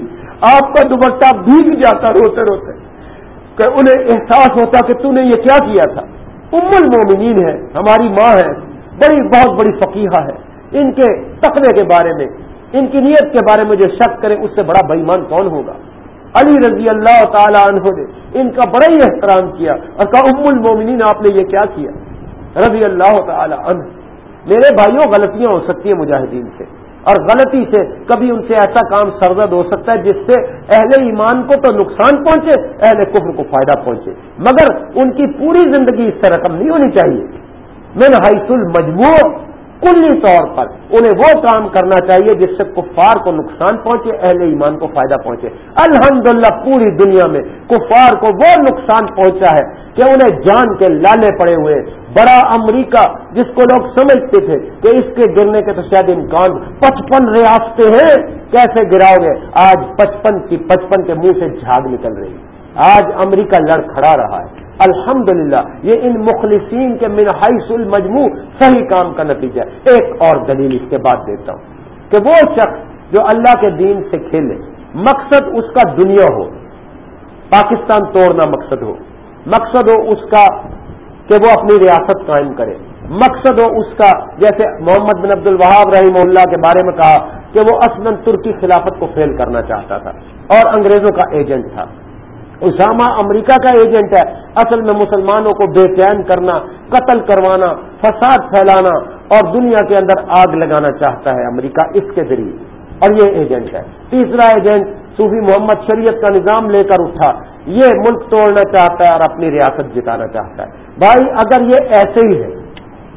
آپ کا دوپٹہ بھیگ جاتا روتے روتے۔ کہ انہیں احساس ہوتا کہ تو نے یہ کیا کیا تھا۔ ام المومنین ہے، ہماری ماں ہے، بڑی، بہت بڑی فقیحہ ہے۔ ان کے تقوی کے بارے میں، ان کی نیت کے بارے میں جو شک کرے اس سے بڑا بےمان کون ہوگا؟ علی رضی اللہ تعالی عنہ نے ان کا بڑا ہی احترام کیا اور کہا، ام المومنین، آپ نے یہ کیا کیا؟ رضی اللہ تعالی عنہ۔ میرے بھائیوں، غلطیاں ہو سکتی ہیں، مجاہدین سے۔ اور غلطی سے کبھی ان سے ایسا کام سرزد ہو سکتا ہے جس سے اہل ایمان کو تو نقصان پہنچے، اہل کفر کو فائدہ پہنچے۔ مگر ان کی پوری زندگی اس سے رقم نہیں ہونی چاہیے۔ میں حیث المجموع کلی طور پر انہیں وہ کام کرنا چاہیے جس سے کفار کو نقصان پہنچے، اہل ایمان کو فائدہ پہنچے۔ الحمدللہ پوری دنیا میں کفار کو وہ نقصان پہنچا ہے کہ انہیں جان کے لالے پڑے ہوئے۔ بڑا امریکہ جس کو لوگ سمجھتے تھے کہ اس کے گرنے کے تو شاید امکان پچپن ریاستیں ہیں، کیسے گراؤ گے؟ آج پچپن کی پچپن کے منہ سے جھاگ نکل رہی۔ آج امریکہ لڑ کھڑا رہا ہے۔ الحمد یہ ان مخلصین کے منحص المجموع صحیح کام کا نتیجہ ایک اور دلیل اس کے بعد دیتا ہوں کہ وہ شخص جو اللہ کے دین سے کھیلے، مقصد اس کا دنیا ہو، پاکستان توڑنا مقصد ہو مقصد ہو اس کا کہ وہ اپنی ریاست قائم کرے، مقصد ہو اس کا، جیسے محمد بن عبد الوہاب رحیم اللہ کے بارے میں کہا کہ وہ اصلاً ترکی خلافت کو فیل کرنا چاہتا تھا اور انگریزوں کا ایجنٹ تھا۔ اسامہ امریکہ کا ایجنٹ ہے۔ اصل میں مسلمانوں کو بے چین کرنا، قتل کروانا، فساد پھیلانا اور دنیا کے اندر آگ لگانا چاہتا ہے امریکہ اس کے ذریعے۔ اور یہ ایجنٹ ہے۔ تیسرا ایجنٹ صوفی محمد شریعت کا نظام لے کر اٹھا۔ یہ ملک توڑنا چاہتا ہے اور اپنی ریاست جتانا چاہتا ہے۔ بھائی، اگر یہ ایسے ہی ہے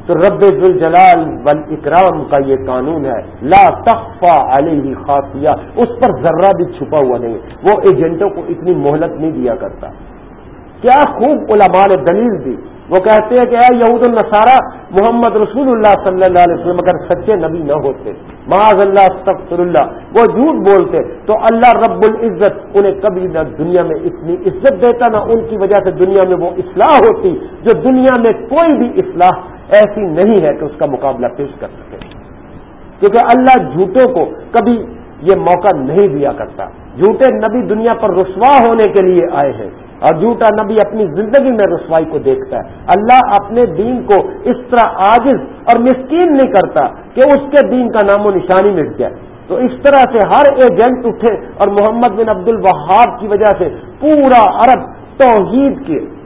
تو رب الجلال بل اکرام کا یہ قانون ہے۔ لا تخفا علیہ خافیہ، اس پر ذرہ بھی چھپا ہوا نہیں۔ وہ ایجنٹوں کو اتنی مہلت نہیں دیا کرتا۔ کیا خوب علماء نے دلیل دی۔ وہ کہتے ہیں کہ اے یہود النصارہ، محمد رسول اللہ صلی اللہ علیہ وسلم اگر سچے نبی نہ ہوتے، معاذ اللہ، استغفر اللہ، وہ جھوٹ بولتے، تو اللہ رب العزت انہیں کبھی نہ دنیا میں اتنی عزت دیتا، نہ ان کی وجہ سے دنیا میں وہ اصلاح ہوتی، جو دنیا میں کوئی بھی اصلاح ایسی نہیں ہے کہ اس کا مقابلہ پیش کر سکے۔ کیونکہ اللہ جھوٹوں کو کبھی یہ موقع نہیں دیا کرتا۔ جھوٹے نبی دنیا پر رسوا ہونے کے لیے آئے ہیں اور جھوٹا نبی اپنی زندگی میں رسوائی کو دیکھتا ہے۔ اللہ اپنے دین کو اس طرح عاجز اور مسکین نہیں کرتا کہ اس کے دین کا نام و نشانی مٹ جائے۔ تو اس طرح سے ہر ایجنٹ اٹھے اور محمد بن عبد الوہاب کی وجہ سے پورا عرب توحید کے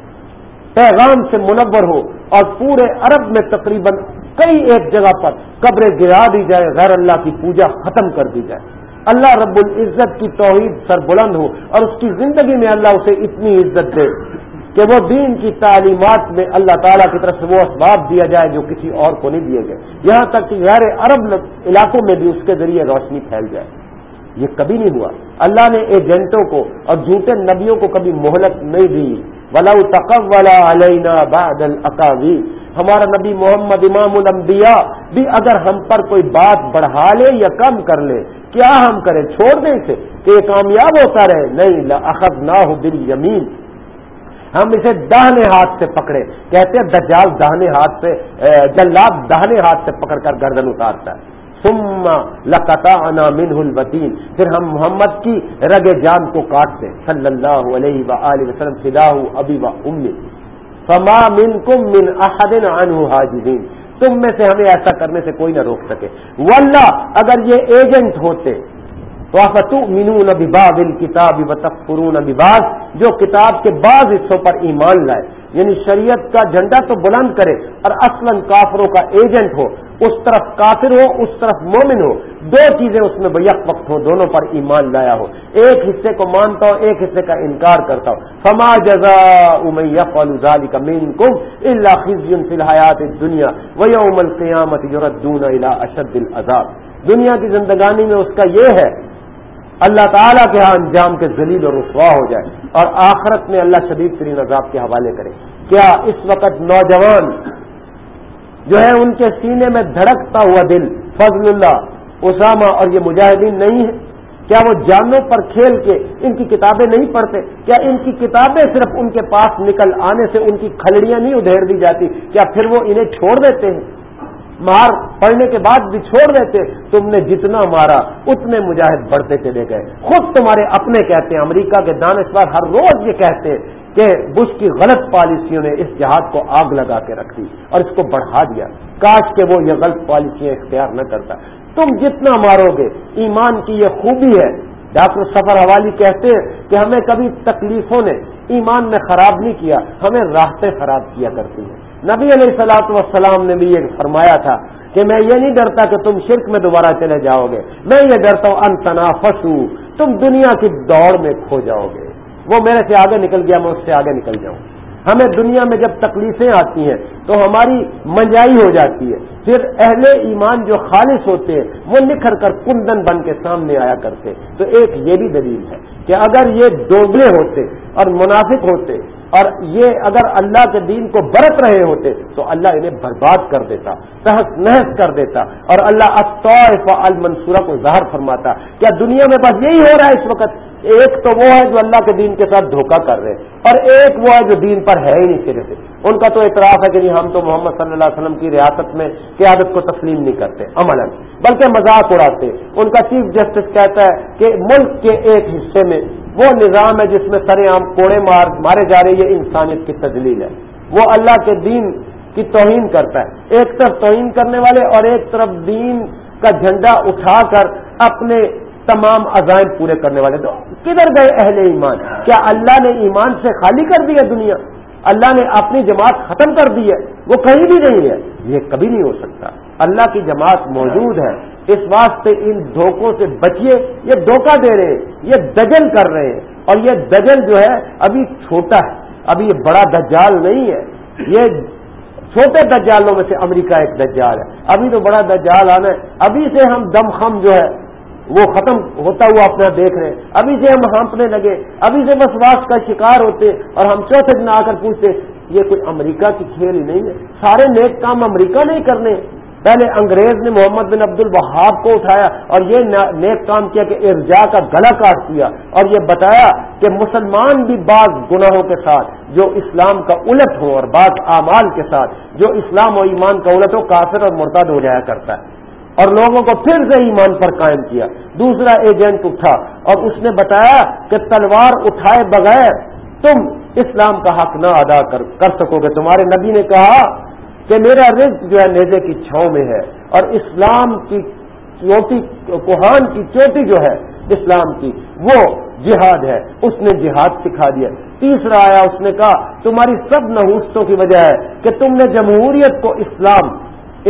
پیغام سے منور ہو اور پورے عرب میں تقریباً کئی ایک جگہ پر قبریں گرا دی جائے غیر اللہ کی پوجا ختم کر دی جائے۔ اللہ رب العزت کی توحید سر بلند ہو اور اس کی زندگی میں اللہ اسے اتنی عزت دے کہ وہ دین کی تعلیمات میں اللہ تعالیٰ کی طرف سے وہ اسباب دیا جائے جو کسی اور کو نہیں دیے گئے۔ یہاں تک کہ غیر عرب علاقوں میں بھی اس کے ذریعے روشنی پھیل جائے۔ یہ کبھی نہیں ہوا۔ اللہ نے ایجنٹوں کو اور جھوٹے نبیوں کو کبھی مہلت نہیں دی۔ ولا تقولا علینا بعد الاقاوی ہمارا نبی محمد امام الانبیاء بھی اگر ہم پر کوئی بات بڑھا لے یا کم کر لے، کیا ہم کریں؟ چھوڑ دیں اسے کہ یہ کامیاب ہوتا رہے۔ نہیں اخذ نہ ہو بل یمین ہم اسے دہنے ہاتھ سے پکڑے۔ کہتے ہیں دجال دہنے ہاتھ سے جلاب دہنے ہاتھ سے پکڑ کر گردن اتارتا ہے۔ ثم لقطعنا منه البتين پھر ہم محمد کی رگ جان کو کاٹتے صلی اللہ علیہ وآلہ وسلم فداه ابی و امی۔ فما منکم من احد عنه حاجزین تم میں سے ہمیں ایسا کرنے سے کوئی نہ روک سکے۔ واللہ، اگر یہ ایجنٹ ہوتے تو فتو مینون بباب کتاب و تفرون بباز جو کتاب کے بعض حصوں پر ایمان لائے۔ یعنی شریعت کا جھنڈا تو بلند کرے اور اصلا کافروں کا ایجنٹ ہو، اس طرف کافر ہو، اس طرف مومن ہو، دو چیزیں اس میں بیک وقت ہو دونوں پر ایمان لایا ہو۔ ایک حصے کو مانتا ہو ایک حصے کا انکار کرتا ہو فما جزا امیف الزالی کا مین کم اللہ خزی فی الحیات دنیا و یوم القیامت یوردون اشد العذاب۔ دنیا کی زندگانی میں اس کا یہ ہے اللہ تعالیٰ کے ہاں انجام کے ذلیل اور رسوا ہو جائے اور آخرت میں اللہ شدید ترین عذاب کے حوالے کرے۔ کیا اس وقت نوجوان جو ہے ان کے سینے میں دھڑکتا ہوا دل، فضل اللہ، اسامہ اور یہ مجاہدین نہیں ہے کیا وہ جانوں پر کھیل کے ان کی کتابیں نہیں پڑھتے؟ کیا ان کی کتابیں صرف ان کے پاس نکل آنے سے ان کی کھلڑیاں نہیں ادھیر دی جاتی؟ کیا پھر وہ انہیں چھوڑ دیتے ہیں؟ مار پڑنے کے بعد بھی چھوڑ دیتے، تم نے جتنا مارا، اتنے مجاہد بڑھتے چلے گئے۔ خود تمہارے اپنے کہتے ہیں، امریکہ کے دانشور ہر روز یہ کہتے ہیں کہ بش کی غلط پالیسیوں نے اس جہاد کو آگ لگا کے رکھ دی اور اس کو بڑھا دیا۔ کاش کہ وہ یہ غلط پالیسیاں اختیار نہ کرتا۔ تم جتنا مارو گے، ایمان کی یہ خوبی ہے۔ ڈاکٹر سفر حوالی کہتے ہیں کہ ہمیں کبھی تکلیفوں نے ایمان میں خراب نہیں کیا، ہمیں راحتیں خراب کیا کرتی ہیں۔ نبی علیہ السلاط وسلام نے بھی یہ فرمایا تھا کہ میں یہ نہیں ڈرتا کہ تم شرک میں دوبارہ چلے جاؤ گے۔ میں یہ ڈرتا ہوں، ان تنافس تم دنیا کی دوڑ میں کھو جاؤ گے۔ وہ میرے سے آگے نکل گیا، میں اس سے آگے نکل جاؤں۔ ہمیں دنیا میں جب تکلیفیں آتی ہیں تو ہماری منجائی ہو جاتی ہے۔ پھر اہل ایمان جو خالص ہوتے ہیں، وہ نکھر کر کندن بن کے سامنے آیا کرتے۔ تو ایک یہ بھی دلیل ہے کہ اگر یہ دوگلے ہوتے اور منافق ہوتے اور یہ اگر اللہ کے دین کو برت رہے ہوتے تو اللہ انہیں برباد کر دیتا، تحس نحس کر دیتا اور اللہ اطوف المنصورہ کو ظاہر فرماتا۔ کیا دنیا میں بس یہی ہو رہا ہے اس وقت؟ ایک تو وہ ہے جو اللہ کے دین کے ساتھ دھوکہ کر رہے ہیں اور ایک وہ ہے جو دین پر ہے ہی نہیں سرے سے ان کا تو اعتراف ہے کہ نہیں، ہم تو محمد صلی اللہ علیہ وسلم کی ریاست میں قیادت کو تسلیم نہیں کرتے عمل بلکہ مذاق اڑاتے۔ ان کا چیف جسٹس کہتا ہے کہ ملک کے ایک حصے میں وہ نظام ہے جس میں سر عام کوڑے مار مارے جا رہے یہ انسانیت کی تجلیل ہے۔ وہ اللہ کے دین کی توہین کرتا ہے۔ ایک طرف توہین کرنے والے اور ایک طرف دین کا جھنڈا اٹھا کر اپنے تمام عزائم پورے کرنے والے۔ تو کدھر گئے اہل ایمان؟ کیا اللہ نے ایمان سے خالی کر دیا دنیا؟ اللہ نے اپنی جماعت ختم کر دی ہے۔ وہ کہیں بھی نہیں ہے۔ یہ کبھی نہیں ہو سکتا۔ اللہ کی جماعت موجود ہے۔ اس واسطے ان دھوکوں سے بچیے، یہ دھوکہ دے رہے ہیں یہ دجل کر رہے۔ ہیں اور یہ دجل جو ہے، ابھی چھوٹا ہے، ابھی یہ بڑا دجال نہیں ہے۔ یہ چھوٹے دجالوں میں سے امریکہ ایک دجال ہے۔ ابھی تو بڑا دجال آنا ہے۔ ابھی سے ہم دم خم جو ہے، وہ ختم ہوتا ہوا اپنا دیکھ رہے ہیں۔ ابھی سے ہم ہانپنے لگے۔ ابھی سے بس واس کا شکار ہوتے اور ہم چوتھے دن آ کر پوچھتے، یہ کوئی امریکہ کی کھیل ہی نہیں ہے۔ سارے نیک کام امریکہ نہیں کرنے پہلے انگریز نے محمد بن عبد الوہاب کو اٹھایا اور یہ نیک کام کیا کہ ارجا کا گلا کاٹ دیا اور یہ بتایا کہ مسلمان بھی بعض گناہوں کے ساتھ، جو اسلام کا الٹ ہو اور بعض اعمال کے ساتھ، جو اسلام و ایمان کا الٹ ہو، کافر اور مرتد ہو جایا کرتا ہے۔ اور لوگوں کو پھر سے ایمان پر قائم کیا۔ دوسرا ایجنٹ اٹھا اور اس نے بتایا کہ تلوار اٹھائے بغیر تم اسلام کا حق نہ ادا کر سکو گے۔ تمہارے نبی نے کہا کہ میرا رزق جو ہے نیزے کی چھاؤں میں ہے اور اسلام کی چوٹی کوہان کی چوٹی جو ہے اسلام کی، وہ جہاد ہے۔ اس نے جہاد سکھا دیا۔ تیسرا آیا، اس نے کہا، تمہاری سب نحوستوں کی وجہ ہے کہ تم نے جمہوریت کو اسلام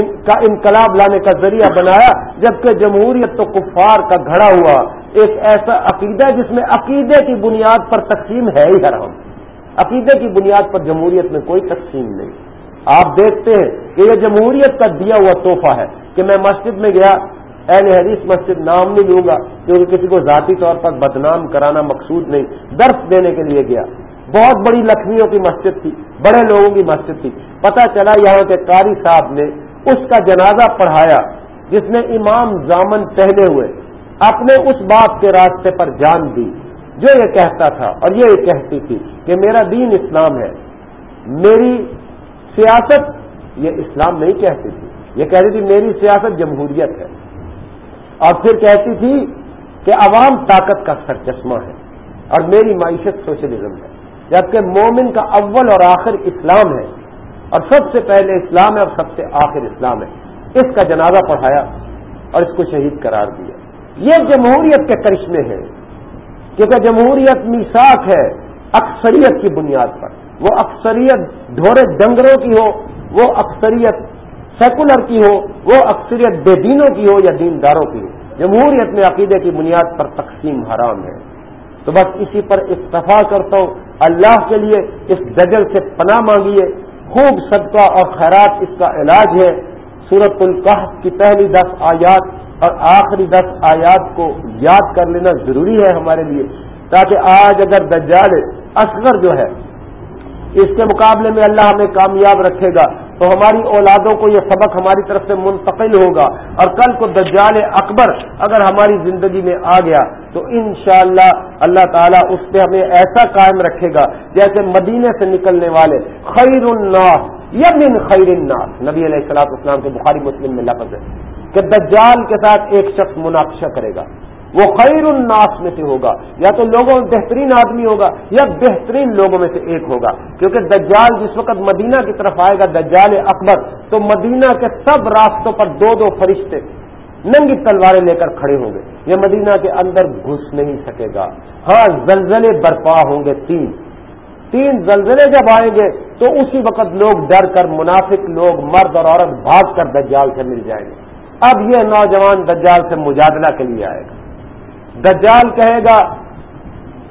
کا انقلاب لانے کا ذریعہ بنایا، جبکہ جمہوریت تو کفار کا گھڑا ہوا۔ ایک ایسا عقیدہ جس میں عقیدے کی بنیاد پر تقسیم ہے ہی حرام۔ عقیدے کی بنیاد پر جمہوریت میں کوئی تقسیم نہیں۔ آپ دیکھتے ہیں کہ یہ جمہوریت کا دیا ہوا تحفہ ہے کہ میں مسجد میں گیا، اہل حدیث مسجد نام نہیں لوں گا، کیونکہ کسی کو ذاتی طور پر بدنام کرانا مقصود نہیں، درس دینے کے لیے گیا۔ بہت بڑی لکھنیوں کی مسجد تھی، بڑے لوگوں کی مسجد تھی۔ پتہ چلا یہاں کے قاری صاحب نے اس کا جنازہ پڑھایا، جس نے امام زامن پہنے ہوئے، اپنے اس باپ کے راستے پر جان دی۔ جو یہ کہتا تھا اور یہ کہتی تھی کہ میرا دین اسلام ہے، میری سیاست یہ اسلام نہیں کہتی تھی۔ یہ کہتی تھی میری سیاست جمہوریت ہے۔ اور پھر کہتی تھی کہ عوام طاقت کا سر چشمہ ہے اور میری معیشت سوشلزم ہے۔ جبکہ مومن کا اول اور آخر اسلام ہے اور سب سے پہلے اسلام ہے اور سب سے آخر اسلام ہے۔ اس کا جنازہ پڑھایا اور اس کو شہید قرار دیا۔ یہ جمہوریت کے کرشمے ہیں۔ کیونکہ جمہوریت میساک ہے، اکثریت کی بنیاد پر۔ وہ اکثریت ڈھورے ڈنگروں کی ہو، وہ اکثریت سیکولر کی ہو، وہ اکثریت بے دینوں کی ہو یا دینداروں کی ہو۔ جمہوریت میں عقیدے کی بنیاد پر تقسیم حرام ہے۔ تو بس اسی پر اکتفا کرتا ہوں۔ اللہ کے لیے اس دجل سے پناہ مانگیے۔ خوب صدقہ اور خیرات اس کا علاج ہے۔ سورت القح کی پہلی دس آیات اور آخری دس آیات کو یاد کر لینا ضروری ہے ہمارے لیے۔ تاکہ آج اگر دجال اصغر جو ہے اس کے مقابلے میں اللہ ہمیں کامیاب رکھے گا تو ہماری اولادوں کو یہ سبق ہماری طرف سے منتقل ہوگا اور کل کو دجال اکبر اگر ہماری زندگی میں آ گیا تو انشاءاللہ اللہ اللہ تعالیٰ اس پہ ہمیں ایسا قائم رکھے گا جیسے مدینے سے نکلنے والے خیر الناس یا من خیر الناس۔ نبی علیہ السلاط اسلام کے بخاری مسلم میں لفظ ہے کہ دجال کے ساتھ ایک شخص مناقشہ کرے گا۔ وہ خیر الناس میں سے ہوگا، یا تو لوگوں میں بہترین آدمی ہوگا، یا بہترین لوگوں میں سے ایک ہوگا۔ کیونکہ دجال جس وقت مدینہ کی طرف آئے گا، دجال اکبر، تو مدینہ کے سب راستوں پر دو دو فرشتے ننگی تلواریں لے کر کھڑے ہوں گے۔ یہ مدینہ کے اندر گھس نہیں سکے گا۔ ہاں زلزلے برپا ہوں گے تین۔ تین زلزلے جب آئیں گے، تو اسی وقت لوگ ڈر کر، منافق لوگ، مرد اور عورت بھاگ کر دجال سے مل جائیں گے۔ اب یہ نوجوان دجال سے مجادلہ کے لیے آئے گا۔ دجال کہے گا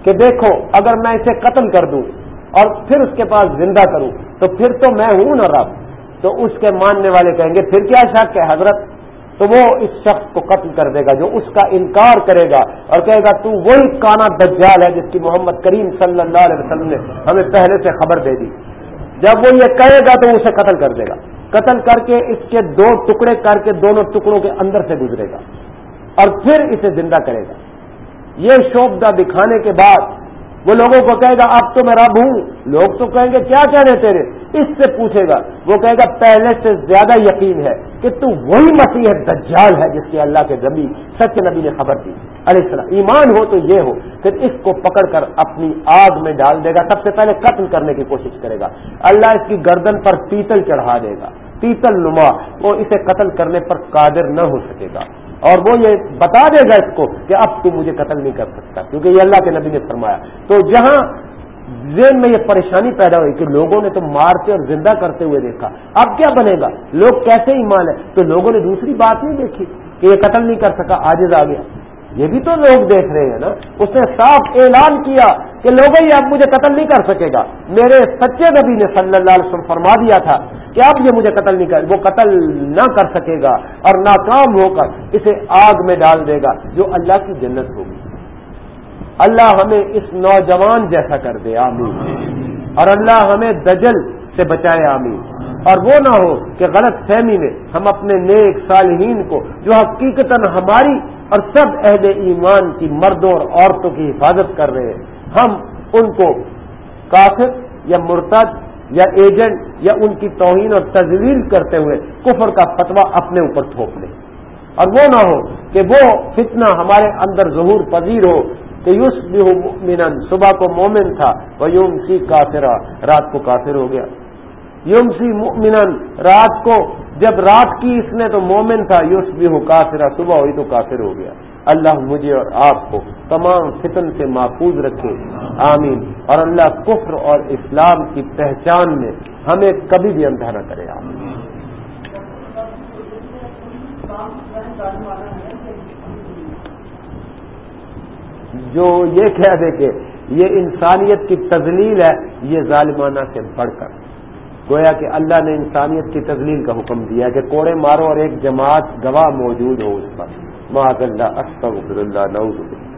کہ دیکھو، اگر میں اسے قتل کر دوں اور پھر اس کے پاس زندہ کروں، تو پھر تو میں ہوں نا رب۔ تو اس کے ماننے والے کہیں گے، پھر کیا شک ہے حضرت؟ تو وہ اس شخص کو قتل کر دے گا جو اس کا انکار کرے گا اور کہے گا، تو وہی کانا دجال ہے جس کی محمد کریم صلی اللہ علیہ وسلم نے ہمیں پہلے سے خبر دے دی۔ جب وہ یہ کہے گا تو اسے قتل کر دے گا۔ قتل کر کے اس کے دو ٹکڑے کر کے دونوں ٹکڑوں کے اندر سے گزرے گا اور پھر اسے زندہ کرے گا۔ یہ شوبدہ دکھانے کے بعد وہ لوگوں کو کہے گا، اب تو میں رب ہوں۔ لوگ تو کہیں گے، کیا کہہ رہے تیرے؟ اس سے پوچھے گا۔ وہ کہے گا، پہلے سے زیادہ یقین ہے کہ تو وہی مسیح دجال ہے جس کی اللہ کے نبی، سچ نبی نے خبر دی۔ علیہ السلام، ایمان ہو تو یہ ہو، پھر اس کو پکڑ کر اپنی آگ میں ڈال دے گا۔ سب سے پہلے قتل کرنے کی کوشش کرے گا۔ اللہ اس کی گردن پر پیتل چڑھا دے گا۔ پیتل نما، وہ اسے قتل کرنے پر قادر نہ ہو سکے گا۔ اور وہ یہ بتا دے گا اس کو کہ اب تو مجھے قتل نہیں کر سکتا، کیونکہ یہ اللہ کے نبی نے فرمایا۔ تو جہاں ذہن میں یہ پریشانی پیدا ہوئی کہ لوگوں نے تو مارتے اور زندہ کرتے ہوئے دیکھا، اب کیا بنے گا؟ لوگ کیسے ہی مان ہے تو لوگوں نے دوسری بات نہیں دیکھی کہ یہ قتل نہیں کر سکا آج آ گیا۔ یہ بھی تو لوگ دیکھ رہے ہیں نا۔ اس نے صاف اعلان کیا کہ لوگ ہی اب مجھے قتل نہیں کر سکے گا۔ میرے سچے نبی نے صلی اللہ علیہ وسلم فرما دیا تھا کہ اب یہ مجھے قتل نہیں کر وہ قتل نہ کر سکے گا اور ناکام ہو کر اسے آگ میں ڈال دے گا جو اللہ کی جنت ہوگی۔ اللہ ہمیں اس نوجوان جیسا کر دے، آمین۔ اور اللہ ہمیں دجل سے بچائے، آمین۔ اور وہ نہ ہو کہ غلط فہمی میں ہم اپنے نیک صالحین کو جو حقیقت ہماری اور سب اہل ایمان کی مردوں اور عورتوں کی حفاظت کر رہے ہیں۔ ہم ان کو کافر یا مرتد یا ایجنٹ یا ان کی توہین اور تجویز کرتے ہوئے کفر کا فتوا اپنے اوپر تھوپ لیں اور وہ نہ ہو کہ وہ فتنہ ہمارے اندر ظہور پذیر ہو کہ یوس بھی ہو صبح کو مومن تھا وہ یوم سی کافرا رات کو کافر ہو گیا۔ یوم سی رات کو جب رات کی اس نے تو مومن تھا یوس بھی ہو کافرا صبح ہوئی تو کافر ہو گیا۔ اللہ مجھے اور آپ کو تمام فتن سے محفوظ رکھے۔ آمین۔ اور اللہ کفر اور اسلام کی پہچان میں ہمیں کبھی بھی اندھا نہ کرے۔ آمین۔ جو یہ کہہ دے کہ یہ انسانیت کی تزلیل ہے، یہ ظالمانہ سے بڑھ کر۔ گویا کہ اللہ نے انسانیت کی تزلیل کا حکم دیا کہ کوڑے مارو اور ایک جماعت گواہ موجود ہو اس پر۔ اللہ، استغفر اللہ، نعوذ باللہ۔